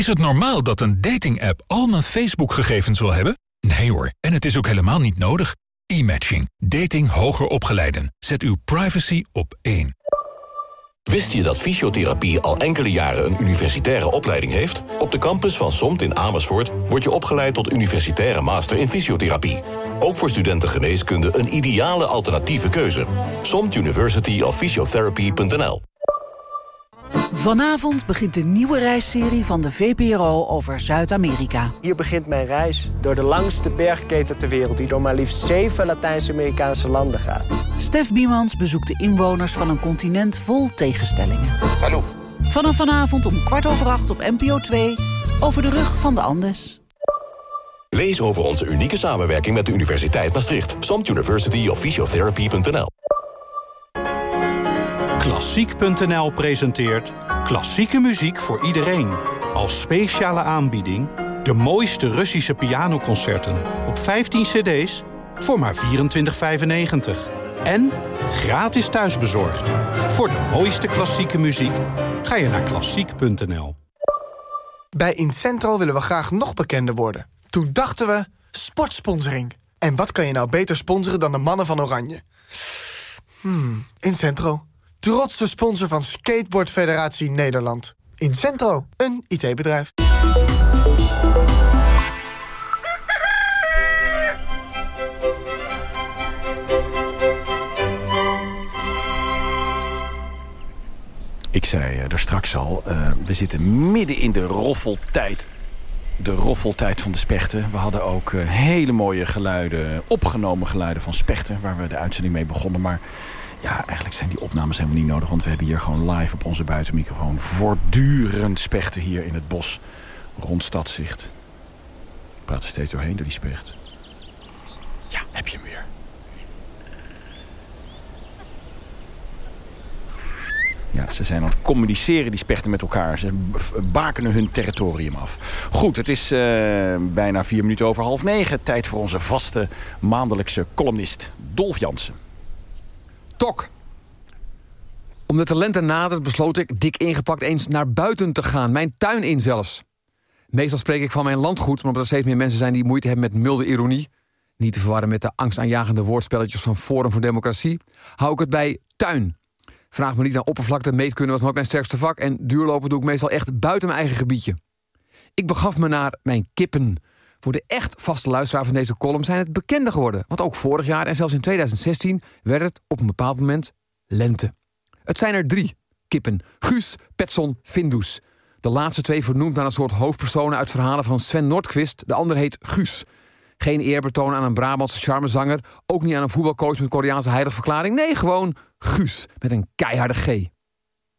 Is het normaal dat een dating-app al mijn Facebook-gegevens wil hebben? Nee hoor, en het is ook helemaal niet nodig. E-matching. Dating hoger opgeleiden. Zet uw privacy op één. Wist je dat fysiotherapie al enkele jaren een universitaire opleiding heeft? Op de campus van SOMT in Amersfoort word je opgeleid tot universitaire master in fysiotherapie. Ook voor studenten geneeskunde een ideale alternatieve keuze. SOMT University of Vanavond begint de nieuwe reisserie van de VPRO over Zuid-Amerika. Hier begint mijn reis door de langste bergketen ter wereld... die door maar liefst zeven Latijns-Amerikaanse landen gaat. Stef Biemans bezoekt de inwoners van een continent vol tegenstellingen. Salut. Vanaf vanavond om kwart over acht op NPO 2... over de rug van de Andes. Lees over onze unieke samenwerking met de Universiteit Maastricht. Samt University of Physiotherapy.nl Klassiek.nl presenteert klassieke muziek voor iedereen. Als speciale aanbieding de mooiste Russische pianoconcerten op 15 cd's voor maar 24,95. En gratis thuisbezorgd. Voor de mooiste klassieke muziek ga je naar klassiek.nl. Bij Incentro willen we graag nog bekender worden. Toen dachten we sportsponsoring. En wat kan je nou beter sponsoren dan de mannen van Oranje? Hmm, Incentro. Trotse sponsor van Skateboard Federatie Nederland. Incentro, een IT-bedrijf. Ik zei er straks al, uh, we zitten midden in de roffeltijd. De roffeltijd van de spechten. We hadden ook uh, hele mooie geluiden, opgenomen geluiden van spechten... waar we de uitzending mee begonnen, maar... Ja, eigenlijk zijn die opnames helemaal niet nodig... want we hebben hier gewoon live op onze buitenmicrofoon... voortdurend spechten hier in het bos rond Stadzicht. Ik praat er steeds doorheen door die specht. Ja, heb je hem weer. Ja, ze zijn aan het communiceren, die spechten met elkaar. Ze bakenen hun territorium af. Goed, het is uh, bijna vier minuten over half negen. Tijd voor onze vaste maandelijkse columnist Dolf Jansen. Tok. Omdat de lente nadert besloot ik dik ingepakt eens naar buiten te gaan. Mijn tuin in zelfs. Meestal spreek ik van mijn landgoed, maar omdat er steeds meer mensen zijn die moeite hebben met milde ironie, niet te verwarren met de angstaanjagende woordspelletjes van Forum voor Democratie, hou ik het bij tuin. Vraag me niet naar oppervlakte, meetkunde was nooit mijn sterkste vak en duurlopen doe ik meestal echt buiten mijn eigen gebiedje. Ik begaf me naar mijn kippen. Voor de echt vaste luisteraar van deze column zijn het bekender geworden. Want ook vorig jaar en zelfs in 2016 werd het op een bepaald moment lente. Het zijn er drie kippen. Guus, Petson, Findus. De laatste twee vernoemd naar een soort hoofdpersonen uit verhalen van Sven Nordqvist. De andere heet Guus. Geen eerbetoon aan een Brabantse charmezanger. Ook niet aan een voetbalcoach met Koreaanse heiligverklaring. Nee, gewoon Guus met een keiharde G.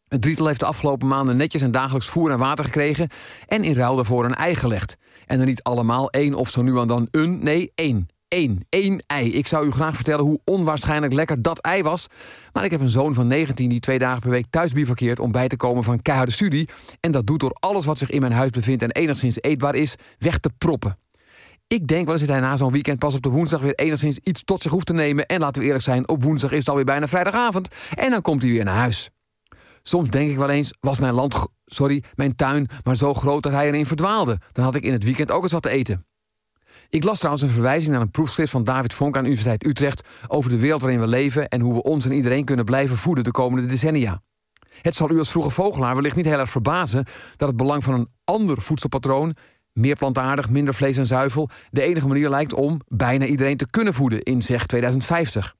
Het drietal heeft de afgelopen maanden netjes en dagelijks voer en water gekregen... en in ruil daarvoor een ei gelegd. En er niet allemaal één of zo nu en dan een, nee, één. Eén, één ei. Ik zou u graag vertellen hoe onwaarschijnlijk lekker dat ei was. Maar ik heb een zoon van 19 die twee dagen per week thuis bivakkeert... om bij te komen van keiharde studie. En dat doet door alles wat zich in mijn huis bevindt... en enigszins eetbaar is, weg te proppen. Ik denk wel eens dat hij na zo'n weekend pas op de woensdag weer enigszins iets tot zich hoeft te nemen. En laten we eerlijk zijn, op woensdag is het alweer bijna vrijdagavond. En dan komt hij weer naar huis. Soms denk ik wel eens, was mijn land, sorry, mijn tuin maar zo groot dat hij erin verdwaalde. Dan had ik in het weekend ook eens wat te eten. Ik las trouwens een verwijzing naar een proefschrift van David Vonk aan de Universiteit Utrecht over de wereld waarin we leven en hoe we ons en iedereen kunnen blijven voeden de komende decennia. Het zal u als vroege vogelaar wellicht niet heel erg verbazen dat het belang van een ander voedselpatroon, meer plantaardig, minder vlees en zuivel, de enige manier lijkt om bijna iedereen te kunnen voeden in zeg 2050.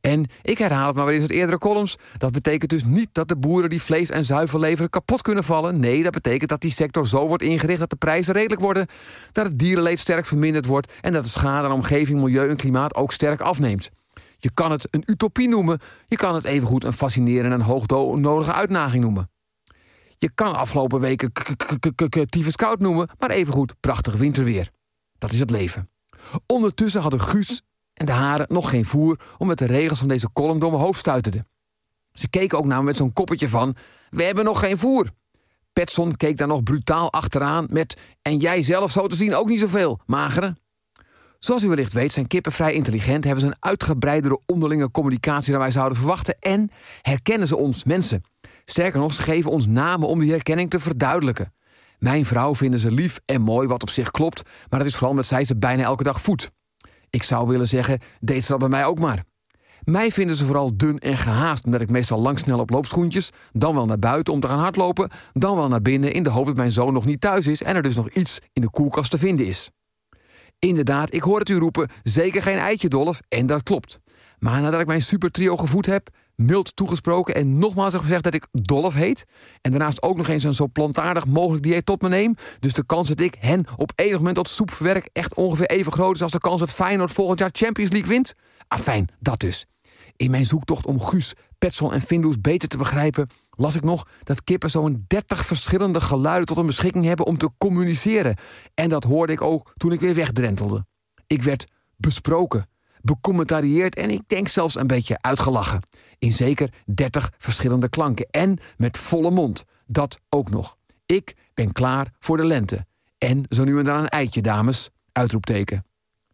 En ik herhaal het maar weer eens het eerdere columns. Dat betekent dus niet dat de boeren die vlees en zuivel leveren kapot kunnen vallen. Nee, dat betekent dat die sector zo wordt ingericht dat de prijzen redelijk worden. Dat het dierenleed sterk verminderd wordt. En dat de schade aan omgeving, milieu en klimaat ook sterk afneemt. Je kan het een utopie noemen. Je kan het evengoed een fascinerende en hoognodige uitdaging noemen. Je kan afgelopen weken tyfus koud noemen, maar evengoed prachtig winterweer. Dat is het leven. Ondertussen hadden Guus en de haren nog geen voer... omdat de regels van deze column door mijn hoofd stuiterden. Ze keken ook naar me met zo'n koppetje van... we hebben nog geen voer. Petson keek daar nog brutaal achteraan met... en jij zelf zo te zien ook niet zoveel, magere. Zoals u wellicht weet zijn kippen vrij intelligent... hebben ze een uitgebreidere onderlinge communicatie dan wij zouden verwachten... en herkennen ze ons, mensen. Sterker nog, ze geven ons namen om die herkenning te verduidelijken. Mijn vrouw vinden ze lief en mooi, wat op zich klopt... maar het is vooral omdat zij ze bijna elke dag voedt. Ik zou willen zeggen, deed ze dat bij mij ook maar. Mij vinden ze vooral dun en gehaast, omdat ik meestal lang snel op loopschoentjes, dan wel naar buiten om te gaan hardlopen, dan wel naar binnen in de hoop dat mijn zoon nog niet thuis is en er dus nog iets in de koelkast te vinden is. Inderdaad, ik hoor het u roepen, zeker geen eitje dolf, en dat klopt. Maar nadat ik mijn supertrio gevoed heb, mild toegesproken en nogmaals gezegd dat ik Dolf heet. En daarnaast ook nog eens een zo plantaardig mogelijk dieet tot me neem. Dus de kans dat ik hen op enig moment tot soep verwerk echt ongeveer even groot is als de kans dat Feyenoord volgend jaar Champions League wint. Afijn, dat dus. In mijn zoektocht om Guus, Petson en Findus beter te begrijpen... las ik nog dat kippen zo'n 30 verschillende geluiden tot een beschikking hebben om te communiceren. En dat hoorde ik ook toen ik weer wegdrentelde. Ik werd besproken, becommentarieerd en ik denk zelfs een beetje uitgelachen in zeker 30 verschillende klanken. En met volle mond. Dat ook nog. Ik ben klaar voor de lente. En zo nu en dan een eitje, dames. Uitroepteken.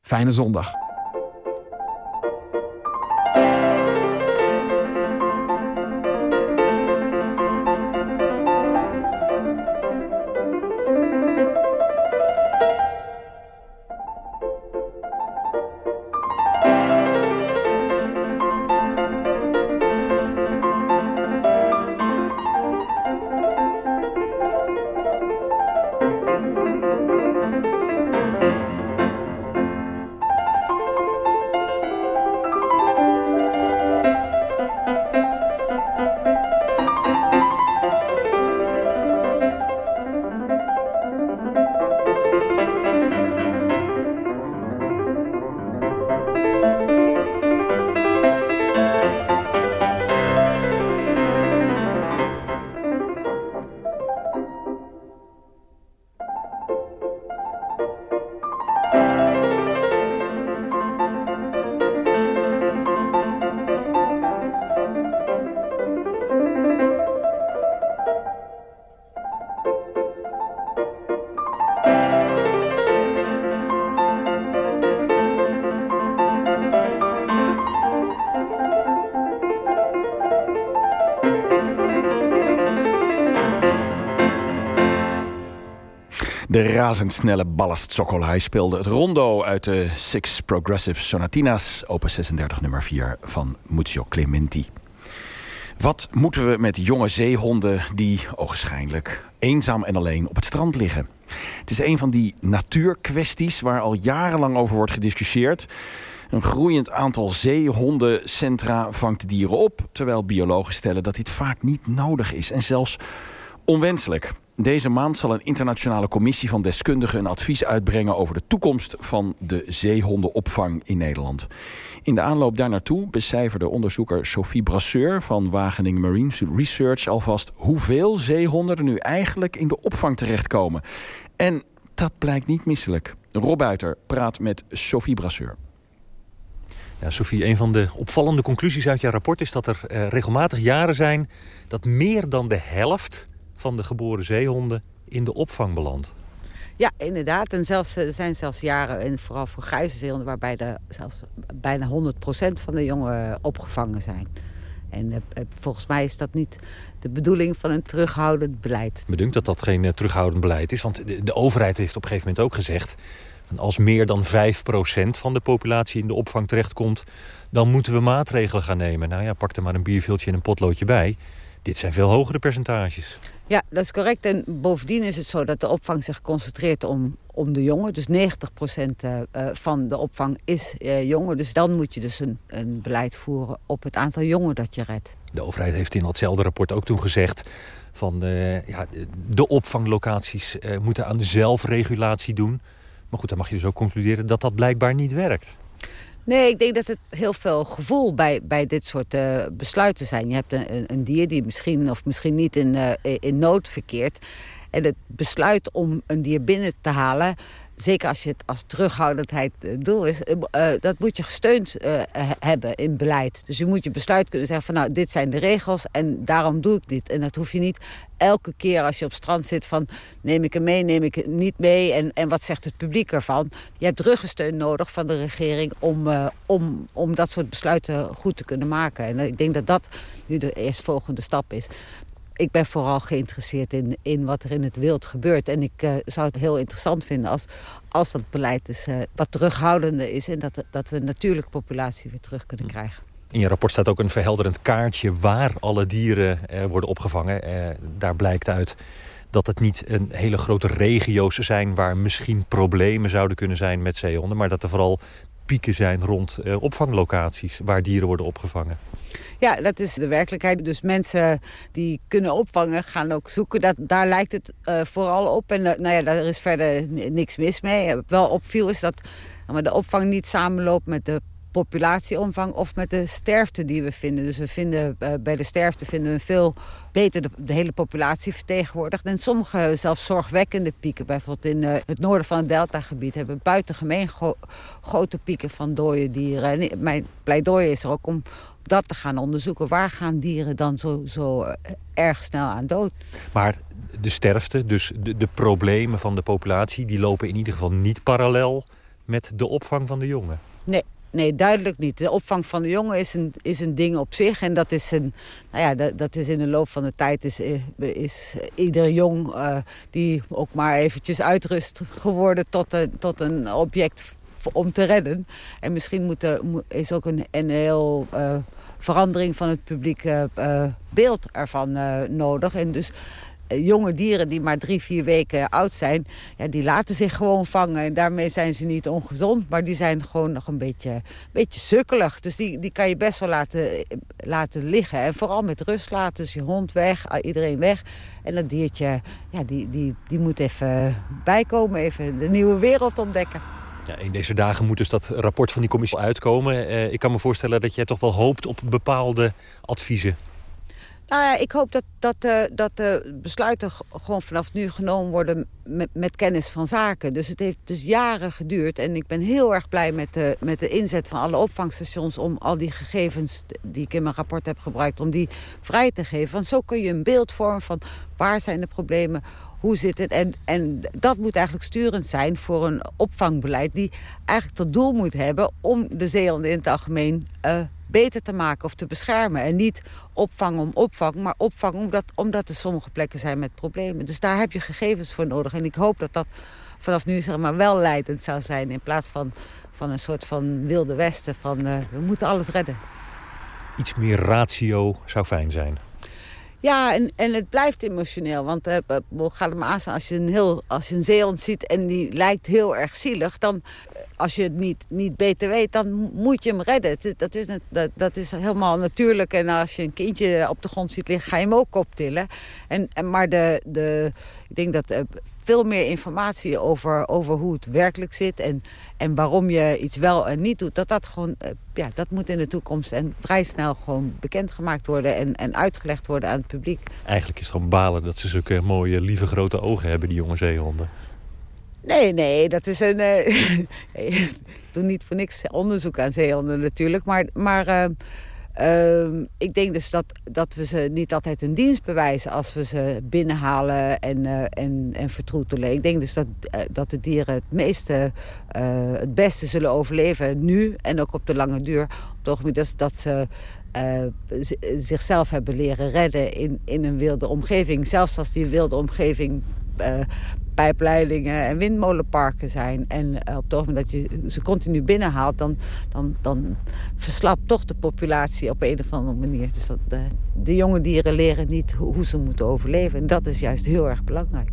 Fijne zondag. Razendsnelle Ballast Sokol. Hij speelde het rondo uit de Six Progressive Sonatinas, opus 36 nummer 4 van Muzio Clementi. Wat moeten we met jonge zeehonden die ogenschijnlijk eenzaam en alleen op het strand liggen? Het is een van die natuurkwesties waar al jarenlang over wordt gediscussieerd. Een groeiend aantal zeehondencentra vangt dieren op... terwijl biologen stellen dat dit vaak niet nodig is en zelfs onwenselijk. Deze maand zal een internationale commissie van deskundigen een advies uitbrengen over de toekomst van de zeehondenopvang in Nederland. In de aanloop daar naartoe becijferde onderzoeker Sophie Brasseur van Wageningen Marine Research alvast hoeveel zeehonden er nu eigenlijk in de opvang terechtkomen. En dat blijkt niet misselijk. Rob Buiter praat met Sophie Brasseur. Ja, Sophie, een van de opvallende conclusies uit jouw rapport is dat er uh, regelmatig jaren zijn dat meer dan de helft van de geboren zeehonden in de opvang belandt. Ja, inderdaad. En zelfs, er zijn zelfs jaren, en vooral voor grijze zeehonden... waarbij de, zelfs bijna 100% van de jongen opgevangen zijn. En uh, volgens mij is dat niet de bedoeling van een terughoudend beleid. Me dunkt dat dat geen uh, terughoudend beleid is. Want de, de, overheid heeft op een gegeven moment ook gezegd... als meer dan 5% van de populatie in de opvang terechtkomt... dan moeten we maatregelen gaan nemen. Nou ja, pak er maar een bierviltje en een potloodje bij. Dit zijn veel hogere percentages. Ja, dat is correct. En bovendien is het zo dat de opvang zich concentreert om, om de jongen. Dus 90% uh, van de opvang is uh, jongen. Dus dan moet je dus een, een beleid voeren op het aantal jongen dat je redt. De overheid heeft in datzelfde rapport ook toen gezegd... van ja, de opvanglocaties moeten aan zelfregulatie doen. Maar goed, dan mag je dus ook concluderen dat dat blijkbaar niet werkt. Nee, ik denk dat het heel veel gevoel bij, bij dit soort uh, besluiten zijn. Je hebt een, een, dier die misschien of misschien niet in, uh, in nood verkeert. En het besluit om een dier binnen te halen zeker als je het als terughoudendheid doel is, uh, dat moet je gesteund hebben in beleid. Dus je moet je besluit kunnen zeggen van nou, dit zijn de regels en daarom doe ik dit. En dat hoef je niet elke keer als je op strand zit van neem ik hem mee, neem ik het niet mee en, en wat zegt het publiek ervan. Je hebt ruggensteun nodig van de regering om, om, om dat soort besluiten goed te kunnen maken. En ik denk dat dat nu de eerstvolgende stap is ik ben vooral geïnteresseerd in, in wat er in het wild gebeurt. En ik uh, zou het heel interessant vinden als, als dat beleid dus, wat terughoudender is... en dat, dat we een natuurlijke populatie weer terug kunnen krijgen. In je rapport staat ook een verhelderend kaartje waar alle dieren eh, worden opgevangen. Eh, daar blijkt uit dat het niet een hele grote regio's zijn... waar misschien problemen zouden kunnen zijn met zeehonden... maar dat er vooral pieken zijn rond uh, opvanglocaties waar dieren worden opgevangen. Ja, dat is de werkelijkheid. Dus mensen die kunnen opvangen gaan ook zoeken. Dat, daar lijkt het uh, vooral op. En uh, nou ja, daar is verder niks mis mee. Wat wel opviel is dat de opvang niet samenloopt met de populatieomvang of met de sterfte die we vinden. Dus we vinden uh, bij de sterfte vinden we veel beter de, hele populatie vertegenwoordigd. En sommige zelfs zorgwekkende pieken, bijvoorbeeld in het noorden van het deltagebied, hebben buitengemeen gro grote pieken van dode dieren. En mijn pleidooi is er ook om dat te gaan onderzoeken. Waar gaan dieren dan zo, zo erg snel aan dood? Maar de sterfte, dus de, de problemen van de populatie... die lopen in ieder geval niet parallel met de opvang van de jongen. Nee, Nee, duidelijk niet. De opvang van de jongen is een, is een ding op zich. En dat is, een, nou ja, dat, dat is in de loop van de tijd... is, is ieder jong uh, die ook maar eventjes uitrust geworden... tot een, tot een object om te redden. En misschien is ook een, een heel... Uh, verandering van het publieke uh, beeld ervan nodig. En dus jonge dieren die maar drie, vier weken oud zijn... Ja, die laten zich gewoon vangen. En daarmee zijn ze niet ongezond, maar die zijn gewoon nog een beetje, beetje sukkelig. Dus die, die kan je best wel laten, laten liggen. En vooral met rust laten. Dus je hond weg, iedereen weg. En dat diertje, ja, die, die, die moet even bijkomen, even de nieuwe wereld ontdekken. Ja, in deze dagen moet dus dat rapport van die commissie uitkomen. Eh, ik kan me voorstellen dat jij toch wel hoopt op bepaalde adviezen. Nou ja, ik hoop dat, dat, uh, dat besluiten gewoon vanaf nu genomen worden met, met, kennis van zaken. Dus het heeft dus jaren geduurd. En ik ben heel erg blij met de, met de inzet van alle opvangstations... om al die gegevens die ik in mijn rapport heb gebruikt, om die vrij te geven. Want zo kun je een beeld vormen van waar zijn de problemen... Hoe zit het? En, en dat moet eigenlijk sturend zijn voor een opvangbeleid... die eigenlijk tot doel moet hebben om de zeelanden in het algemeen... Uh, beter te maken of te beschermen. En niet opvang om opvang, maar opvang omdat, omdat er sommige plekken zijn met problemen. Dus daar heb je gegevens voor nodig. En ik hoop dat dat vanaf nu zeg maar, wel leidend zou zijn... in plaats van, van een soort van wilde westen van uh, we moeten alles redden. Iets meer ratio zou fijn zijn. Ja, en, en het blijft emotioneel. Want uh, ga er maar aan als je een, heel, als je een zeehond ziet en die lijkt heel erg zielig... dan als je het niet, niet beter weet, dan moet je hem redden. Dat is, dat, dat is helemaal natuurlijk. En als je een kindje op de grond ziet liggen, ga je hem ook optillen. En, en, maar de, de, ik denk dat veel meer informatie over, over hoe het werkelijk zit... En, en waarom je iets wel en niet doet, dat, dat, gewoon, eh, ja, dat moet in de toekomst en vrij snel gewoon bekendgemaakt worden en, en uitgelegd worden aan het publiek. Eigenlijk is het gewoon balen dat ze zulke mooie, lieve grote ogen hebben, die jonge zeehonden. Nee, nee, dat is een... Uh, ik doe niet voor niks onderzoek aan zeehonden natuurlijk, maar... maar uh, uh, ik denk dus dat, dat we ze niet altijd een dienst bewijzen als we ze binnenhalen en, uh, en, en vertroetelen. Ik denk dus dat, uh, dat de dieren het meeste, het beste zullen overleven nu en ook op de lange duur. Op het ogenblik dus dat ze zichzelf hebben leren redden in, in een wilde omgeving. Zelfs als die wilde omgeving pijpleidingen en windmolenparken zijn. En uh, op het ogenblik dat je ze continu binnenhaalt... dan, dan, dan verslapt toch de populatie op een of andere manier. Dus dat, uh, de jonge dieren leren niet hoe, hoe ze moeten overleven. En dat is juist heel erg belangrijk.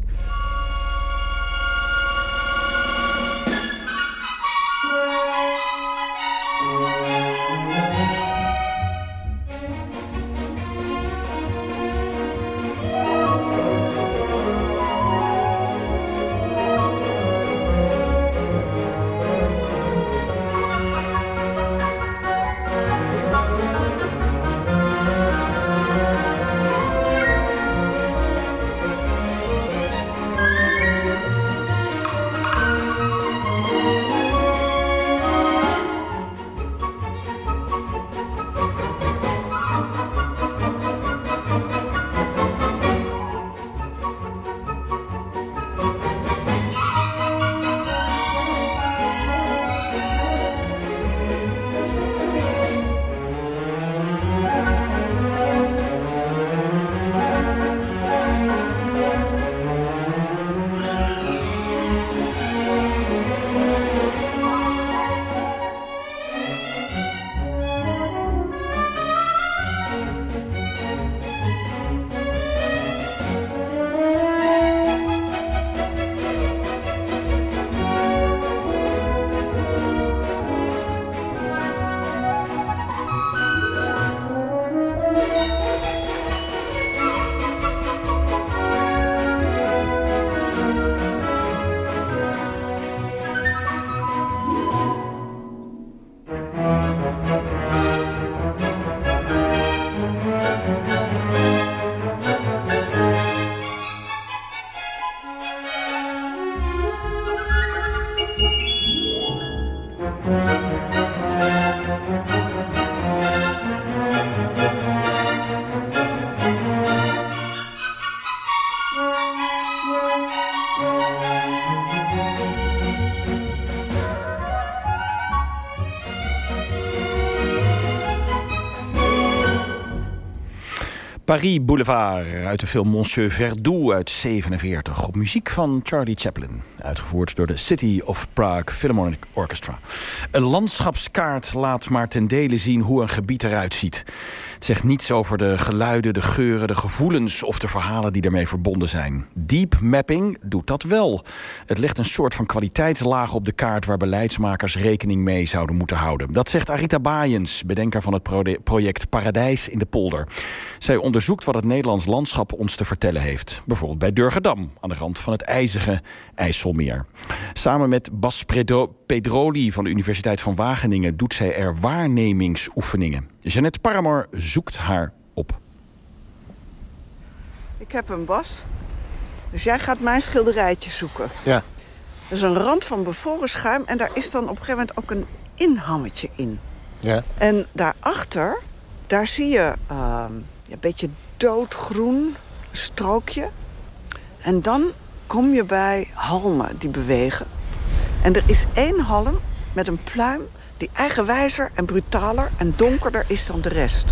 Paris Boulevard uit de film Monsieur Verdoux uit 47. Op muziek van Charlie Chaplin. Uitgevoerd door de City of Prague Philharmonic Orchestra. Een landschapskaart laat maar ten dele zien hoe een gebied eruit ziet. Het zegt niets over de geluiden, de geuren, de gevoelens... of de verhalen die ermee verbonden zijn. Deep mapping doet dat wel. Het legt een soort van kwaliteitslaag op de kaart... waar beleidsmakers rekening mee zouden moeten houden. Dat zegt Arita Baaiens, bedenker van het project Paradijs in de Polder. Zij onderzoekt wat het Nederlands landschap ons te vertellen heeft. Bijvoorbeeld bij Durgedam, aan de rand van het ijzige IJsselmeer. Samen met Bas Pedroli van de Universiteit van Wageningen... doet zij er waarnemingsoefeningen. Jeannette Paramor zoekt haar op. Ik heb een Bas. Dus jij gaat mijn schilderijtje zoeken. Ja. Dat is een rand van bevroren schuim en daar is dan op een gegeven moment ook een inhammetje in. Ja. En daarachter, daar zie je uh, een beetje doodgroen strookje. En dan kom je bij halmen die bewegen. En er is één halm met een pluim die eigenwijzer en brutaler en donkerder is dan de rest.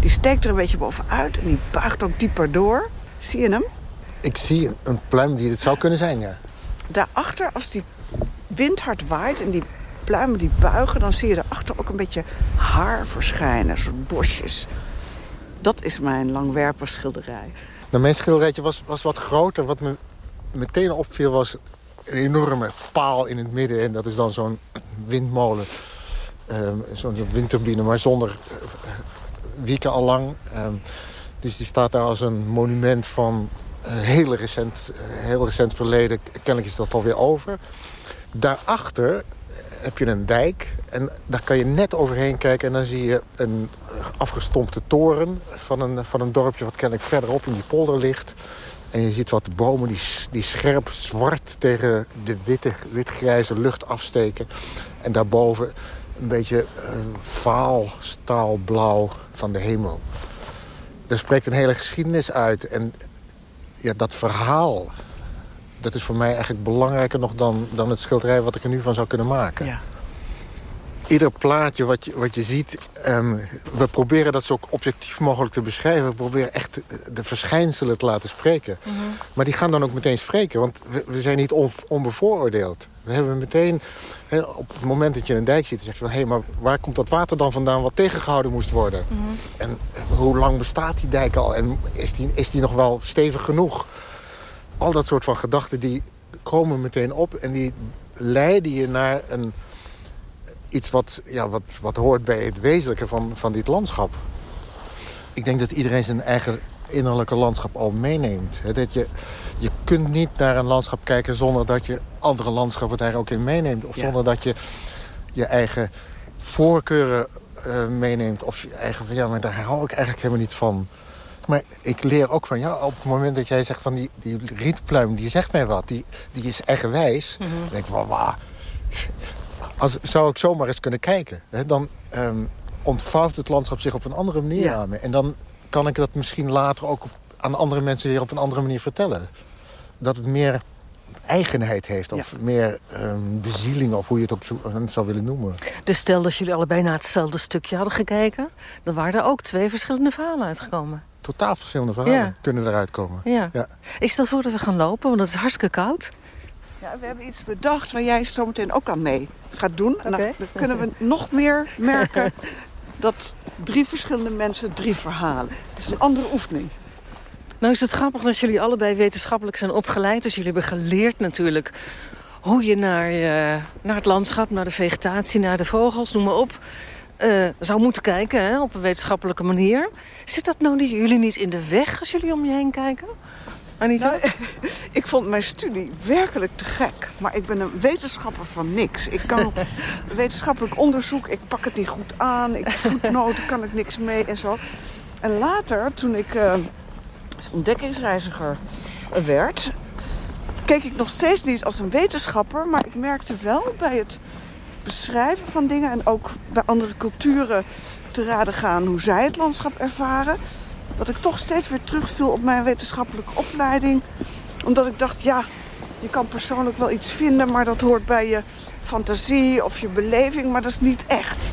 Die steekt er een beetje bovenuit en die buigt ook dieper door. Zie je hem? Ik zie een pluim die het zou kunnen zijn, ja. Daarachter, als die wind hard waait en die pluimen die buigen... dan zie je daarachter ook een beetje haar verschijnen, soort bosjes. Dat is mijn langwerperschilderij. Nou, mijn schilderijtje was, was wat groter. Wat me meteen opviel was een enorme paal in het midden. En dat is dan zo'n windmolen. Zo'n windturbine, maar zonder uh, wieken al lang. Um, dus die staat daar als een monument van uh, heel, recent, uh, heel recent verleden. Kennelijk is dat alweer over. Daarachter heb je een dijk. En daar kan je net overheen kijken. En dan zie je een afgestompte toren van een, van een dorpje... wat kennelijk verderop in die polder ligt. En je ziet wat bomen die, die scherp zwart tegen de witte, witgrijze lucht afsteken. En daarboven een beetje uh, vaal staalblauw van de hemel. Er spreekt een hele geschiedenis uit. En ja, dat verhaal, dat is voor mij eigenlijk belangrijker nog dan, dan het schilderij wat ik er nu van zou kunnen maken. Ja. Ieder plaatje wat je, wat je ziet, um, we proberen dat zo objectief mogelijk te beschrijven. We proberen echt de, verschijnselen te laten spreken. Mhm. Mm -hmm. Maar die gaan dan ook meteen spreken, want we, we zijn niet on, onbevooroordeeld. We hebben meteen, he, op het moment dat je een dijk ziet, dan zeg je van... hé, hey, maar waar komt dat water dan vandaan wat tegengehouden moest worden? Mhm. Mm -hmm. En hoe lang bestaat die dijk al? En is die, is die nog wel stevig genoeg? Al dat soort van gedachten die komen meteen op en die leiden je naar een iets wat, ja, wat, wat hoort bij het wezenlijke van, van dit landschap. Ik denk dat iedereen zijn eigen innerlijke landschap al meeneemt. Dat je, je kunt niet naar een landschap kijken zonder dat je andere landschappen daar ook in meeneemt. Of Ja. zonder dat je je eigen voorkeuren uh, meeneemt. Of je eigen van ja, maar daar hou ik eigenlijk helemaal niet van. Maar ik leer ook van, ja, op het moment dat jij zegt van die, die rietpluim, die zegt mij wat. Die, die is eigenwijs. Mhm. Dan denk ik van, wauw. Als, zou ik zomaar eens kunnen kijken. Hè, dan um, ontvouwt het landschap zich op een andere manier Ja. aan me. En dan kan ik dat misschien later ook op, aan andere mensen weer op een andere manier vertellen. Dat het meer eigenheid heeft. Of meer um, bezieling, of hoe je het ook zo, zou willen noemen. Dus stel dat jullie allebei naar hetzelfde stukje hadden gekeken... dan waren er ook twee verschillende verhalen uitgekomen. Totaal verschillende verhalen Ja. kunnen eruit komen. Ja. Ik stel voor dat we gaan lopen, want het is hartstikke koud. Ja, we hebben iets bedacht waar jij zo meteen ook aan mee gaat doen. En dan, dan kunnen we nog meer merken dat drie verschillende mensen drie verhalen. Het is een andere oefening. Nou is het grappig dat jullie allebei wetenschappelijk zijn opgeleid. Dus jullie hebben geleerd natuurlijk hoe je naar, uh, naar het landschap, naar de vegetatie, naar de vogels, noem maar op... Uh, zou moeten kijken hè, op een wetenschappelijke manier. Zit dat nou niet, jullie niet in de weg als jullie om je heen kijken? Anita? Nou, ik vond mijn studie werkelijk te gek. Maar ik ben een wetenschapper van niks. Ik kan wetenschappelijk onderzoek, ik pak het niet goed aan. Ik voetnoten, kan ik niks mee en zo. En later, toen ik uh, ontdekkingsreiziger werd... keek ik nog steeds niet als een wetenschapper. Maar ik merkte wel bij het beschrijven van dingen... en ook bij andere culturen te raden gaan hoe zij het landschap ervaren dat ik toch steeds weer terugviel op mijn wetenschappelijke opleiding. Omdat ik dacht, ja, je kan persoonlijk wel iets vinden... maar dat hoort bij je fantasie of je beleving, maar dat is niet echt.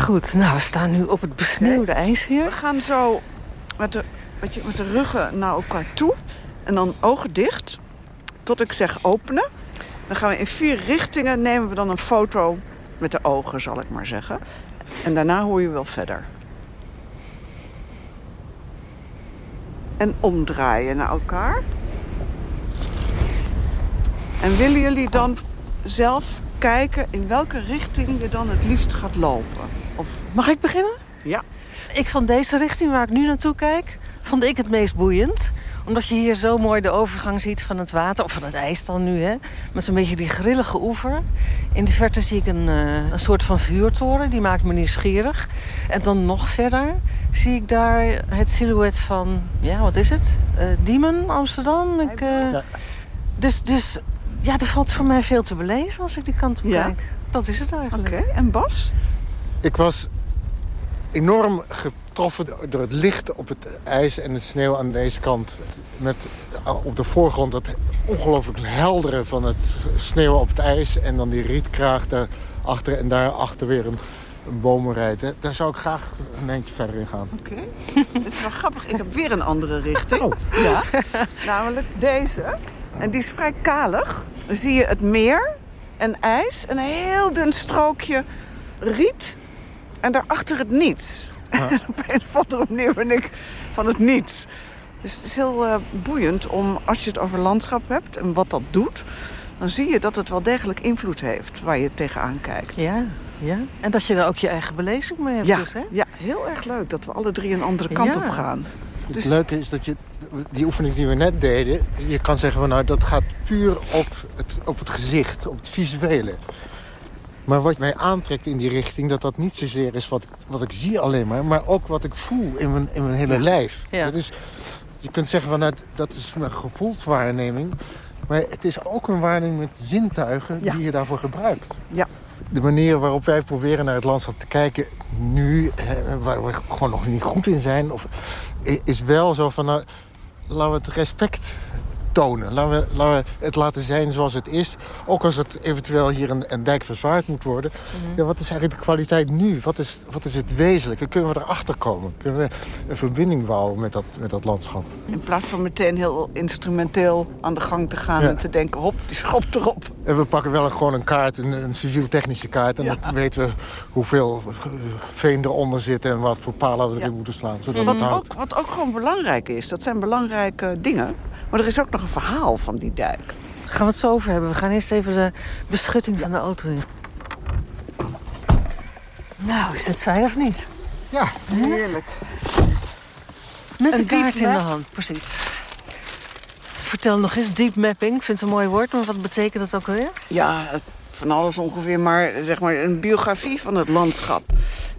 Goed, nou, we staan nu op het besneeuwde ijs hier. We gaan zo met de, met, je, met de ruggen naar elkaar toe en dan ogen dicht tot ik zeg openen. Dan gaan we in vier richtingen, nemen we dan een foto met de ogen, zal ik maar zeggen. En daarna hoor je wel verder. En omdraaien naar elkaar. En willen jullie dan zelf kijken in welke richting je dan het liefst gaat lopen? Of... Mag ik beginnen? Ja. Ik van deze richting waar ik nu naartoe kijk, vond ik het meest boeiend. Omdat je hier zo mooi de overgang ziet van het water, of van het ijs dan nu, hè. Met zo'n beetje die grillige oever. In de verte zie ik een, uh, een soort van vuurtoren, die maakt me nieuwsgierig. En dan nog verder zie ik daar het silhouet van, ja, wat is het? Uh, Diemen, Amsterdam. Ik, uh, ja. Dus, dus ja, er valt voor mij veel te beleven als ik die kant op ja. kijk. Dat is het eigenlijk. Oké, okay. en Bas? Ik was enorm getroffen door het licht op het ijs en de sneeuw aan deze kant. Met op de voorgrond dat ongelooflijk heldere van het sneeuw op het ijs. En dan die rietkraag daarachter en daarachter weer een, een bomenrijd. Daar zou ik graag een eindje verder in gaan. Oké. Okay. Het is wel grappig. Ik heb weer een andere richting. Oh. Ja. Namelijk deze. En die is vrij kalig. Dan zie je het meer en ijs. Een heel dun strookje riet. En daarachter het niets. Ah. En op een of andere manier ben ik van het niets. Dus het is heel uh, boeiend om, als je het over landschap hebt en wat dat doet... dan zie je dat het wel degelijk invloed heeft waar je tegenaan kijkt. Ja, ja. En dat je er ook je eigen beleving mee hebt ja, dus, hè? Ja, heel erg leuk dat we alle drie een andere kant Ja. op gaan. Het Dus- leuke is dat je die oefening die we net deden... je kan zeggen, van, nou, dat gaat puur op het, op het gezicht, op het visuele. Maar wat mij aantrekt in die richting... dat dat niet zozeer is wat, wat ik zie alleen maar... maar ook wat ik voel in mijn, in mijn hele lijf. Ja. Dat is, je kunt zeggen, van, nou, dat is mijn gevoelswaarneming... maar het is ook een waarneming met zintuigen die je daarvoor gebruikt. Ja. De manier waarop wij proberen naar het landschap te kijken nu... waar we gewoon nog niet goed in zijn... Of, is wel zo van... Nou, laten we het respect tonen. Laten we, laten we het laten zijn zoals het is. Ook als het eventueel hier een, een dijk verzwaard moet worden. Ja, wat is eigenlijk de kwaliteit nu? Wat is, wat is het wezenlijke? Kunnen we erachter komen? Kunnen we een verbinding bouwen met dat, met dat landschap? In plaats van meteen heel instrumenteel aan de gang te gaan Ja. en te denken... hop, die schop erop. En we pakken wel een, gewoon een kaart, een, een civiel-technische kaart. En dan weten we hoeveel veen eronder zit en wat voor palen we erin moeten slaan. Zodat het Wat ook, wat ook gewoon belangrijk is, dat zijn belangrijke dingen. Maar er is ook nog een verhaal van die dijk. Gaan we het zo over hebben. We gaan eerst even de beschutting van de auto in. Nou, is het saai of niet? Ja, heerlijk. Met Een een kaart in de hand, precies. Vertel nog eens, deep mapping. Ik vind het een mooi woord, maar wat betekent dat ook alweer? Ja, van alles ongeveer, maar zeg maar een biografie van het landschap.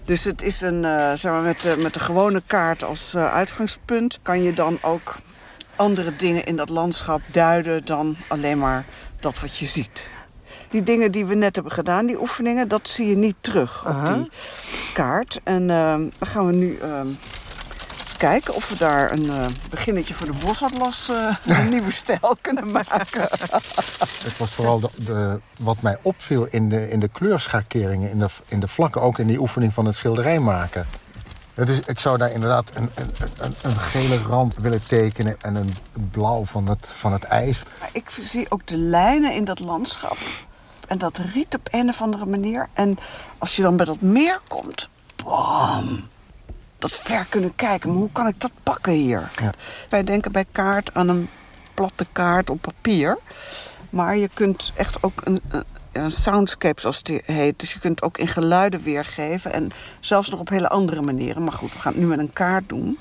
Dus het is een, eh, zeg maar, met, de- met de gewone kaart als eh, uitgangspunt... kan je dan ook andere dingen in dat landschap duiden dan alleen maar dat wat je ziet. Die dingen die we net hebben gedaan, die oefeningen, dat zie je niet terug op Aha. die kaart. En eh, dan gaan we nu eh, eens kijken of we daar een eh, beginnetje voor de bosatlas... eh, een nieuwe stijl kunnen maken. Het was vooral de, de- wat mij opviel in de, in de kleurschakeringen, in de, in de vlakken. Ook in die oefening van het schilderij maken. Het is, ik zou daar inderdaad een, een, een, een gele rand willen tekenen... en een blauw van het, van het ijs. Maar ik zie ook de lijnen in dat landschap. En dat riet op een of andere manier. En als je dan bij dat meer komt... Bam! Dat ver kunnen kijken. Maar hoe kan ik dat pakken hier? Wij denken bij kaart aan een platte kaart op papier. Maar je kunt echt ook een, een, een soundscape, zoals het heet. Dus je kunt ook in geluiden weergeven. En zelfs nog op hele andere manieren. Maar goed, we gaan het nu met een kaart doen.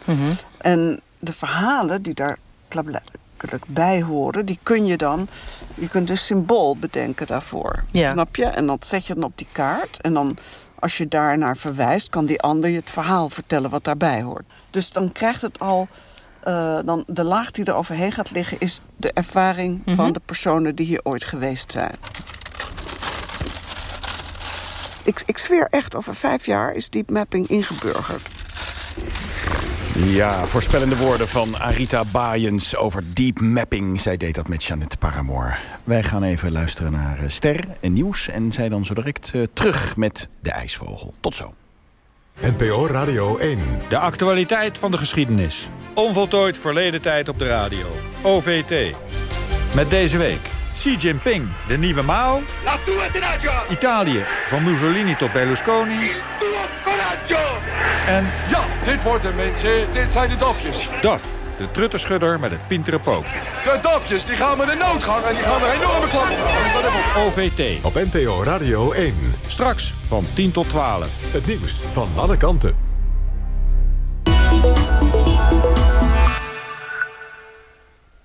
En de verhalen die daar klaarblijkelijk bij horen, die kun je dan... Je kunt een symbool bedenken daarvoor. Ja. Snap je? En dat zet je dan op die kaart. En dan, als je daar naar verwijst, kan die ander je het verhaal vertellen wat daarbij hoort. Dus dan krijgt het al... eh, dan de laag die er overheen gaat liggen is de ervaring Mhm. van de personen die hier ooit geweest zijn. Ik, ik zweer echt, over vijf jaar is deep mapping ingeburgerd. Ja, voorspellende woorden van Arita Baaiens over deep mapping. Zij deed dat met Jeannette Paramoor. Wij gaan even luisteren naar eh, Ster en Nieuws. En zij dan zo direct eh, terug met de ijsvogel. Tot zo. NPO Radio 1. De actualiteit van de geschiedenis. Onvoltooid verleden tijd op de radio. OVT. Met deze week Xi Jinping, de nieuwe Mao. Italië, van Mussolini tot Berlusconi. En Ja, dit wordt hem mensen. Dit zijn de dafjes. DAF, de trutterschudder met het pintere poot. De dafjes, die gaan met de noodgang en die gaan er enorme klappen. OVT. Op NPO Radio 1. Straks van 10 tot 12. Het nieuws van alle kanten.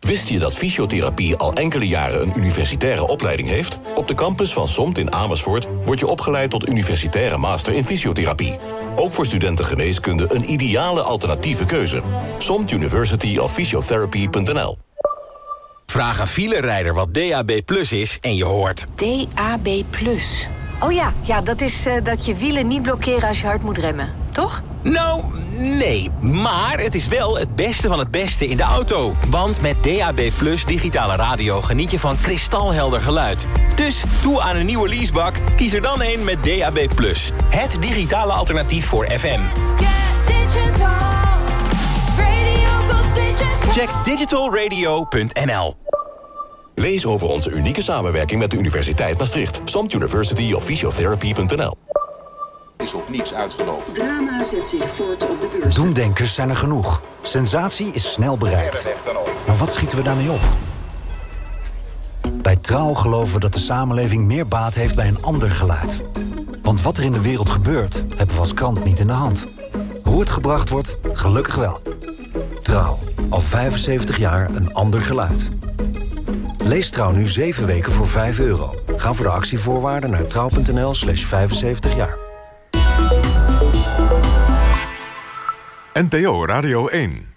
Wist je dat fysiotherapie al enkele jaren een universitaire opleiding heeft? Op de campus van SOMT in Amersfoort word je opgeleid tot universitaire master in fysiotherapie. Ook voor studenten geneeskunde een ideale alternatieve keuze. SOMT University of Physiotherapy.nl Vraag een filerijder wat DAB Plus is en je hoort... DAB+. Oh ja, ja dat is eh, dat je wielen niet blokkeren als je hard moet remmen, toch? Nou, nee. Maar het is wel het beste van het beste in de auto. Want met DAB Plus digitale radio geniet je van kristalhelder geluid. Dus toe aan een nieuwe leasebak, kies er dan een met DAB Plus. Het digitale alternatief voor FM. Digital Check digitalradio.nl Lees over onze unieke samenwerking met de Universiteit Maastricht. Samt University of Physiotherapy.nl Is op niets uitgelopen. Drama zet zich voort op de beurs. Doemdenkers zijn er genoeg. Sensatie is snel bereikt. Maar wat schieten we daarmee op? Bij Trouw geloven we dat de samenleving meer baat heeft bij een ander geluid. Want wat er in de wereld gebeurt, hebben we als krant niet in de hand. Hoe het gebracht wordt, gelukkig wel. Trouw, al 75 jaar een ander geluid. Lees Trouw nu 7 weken voor 5 euro. Ga voor de actievoorwaarden naar trouw.nl slash 75 jaar. NPO Radio 1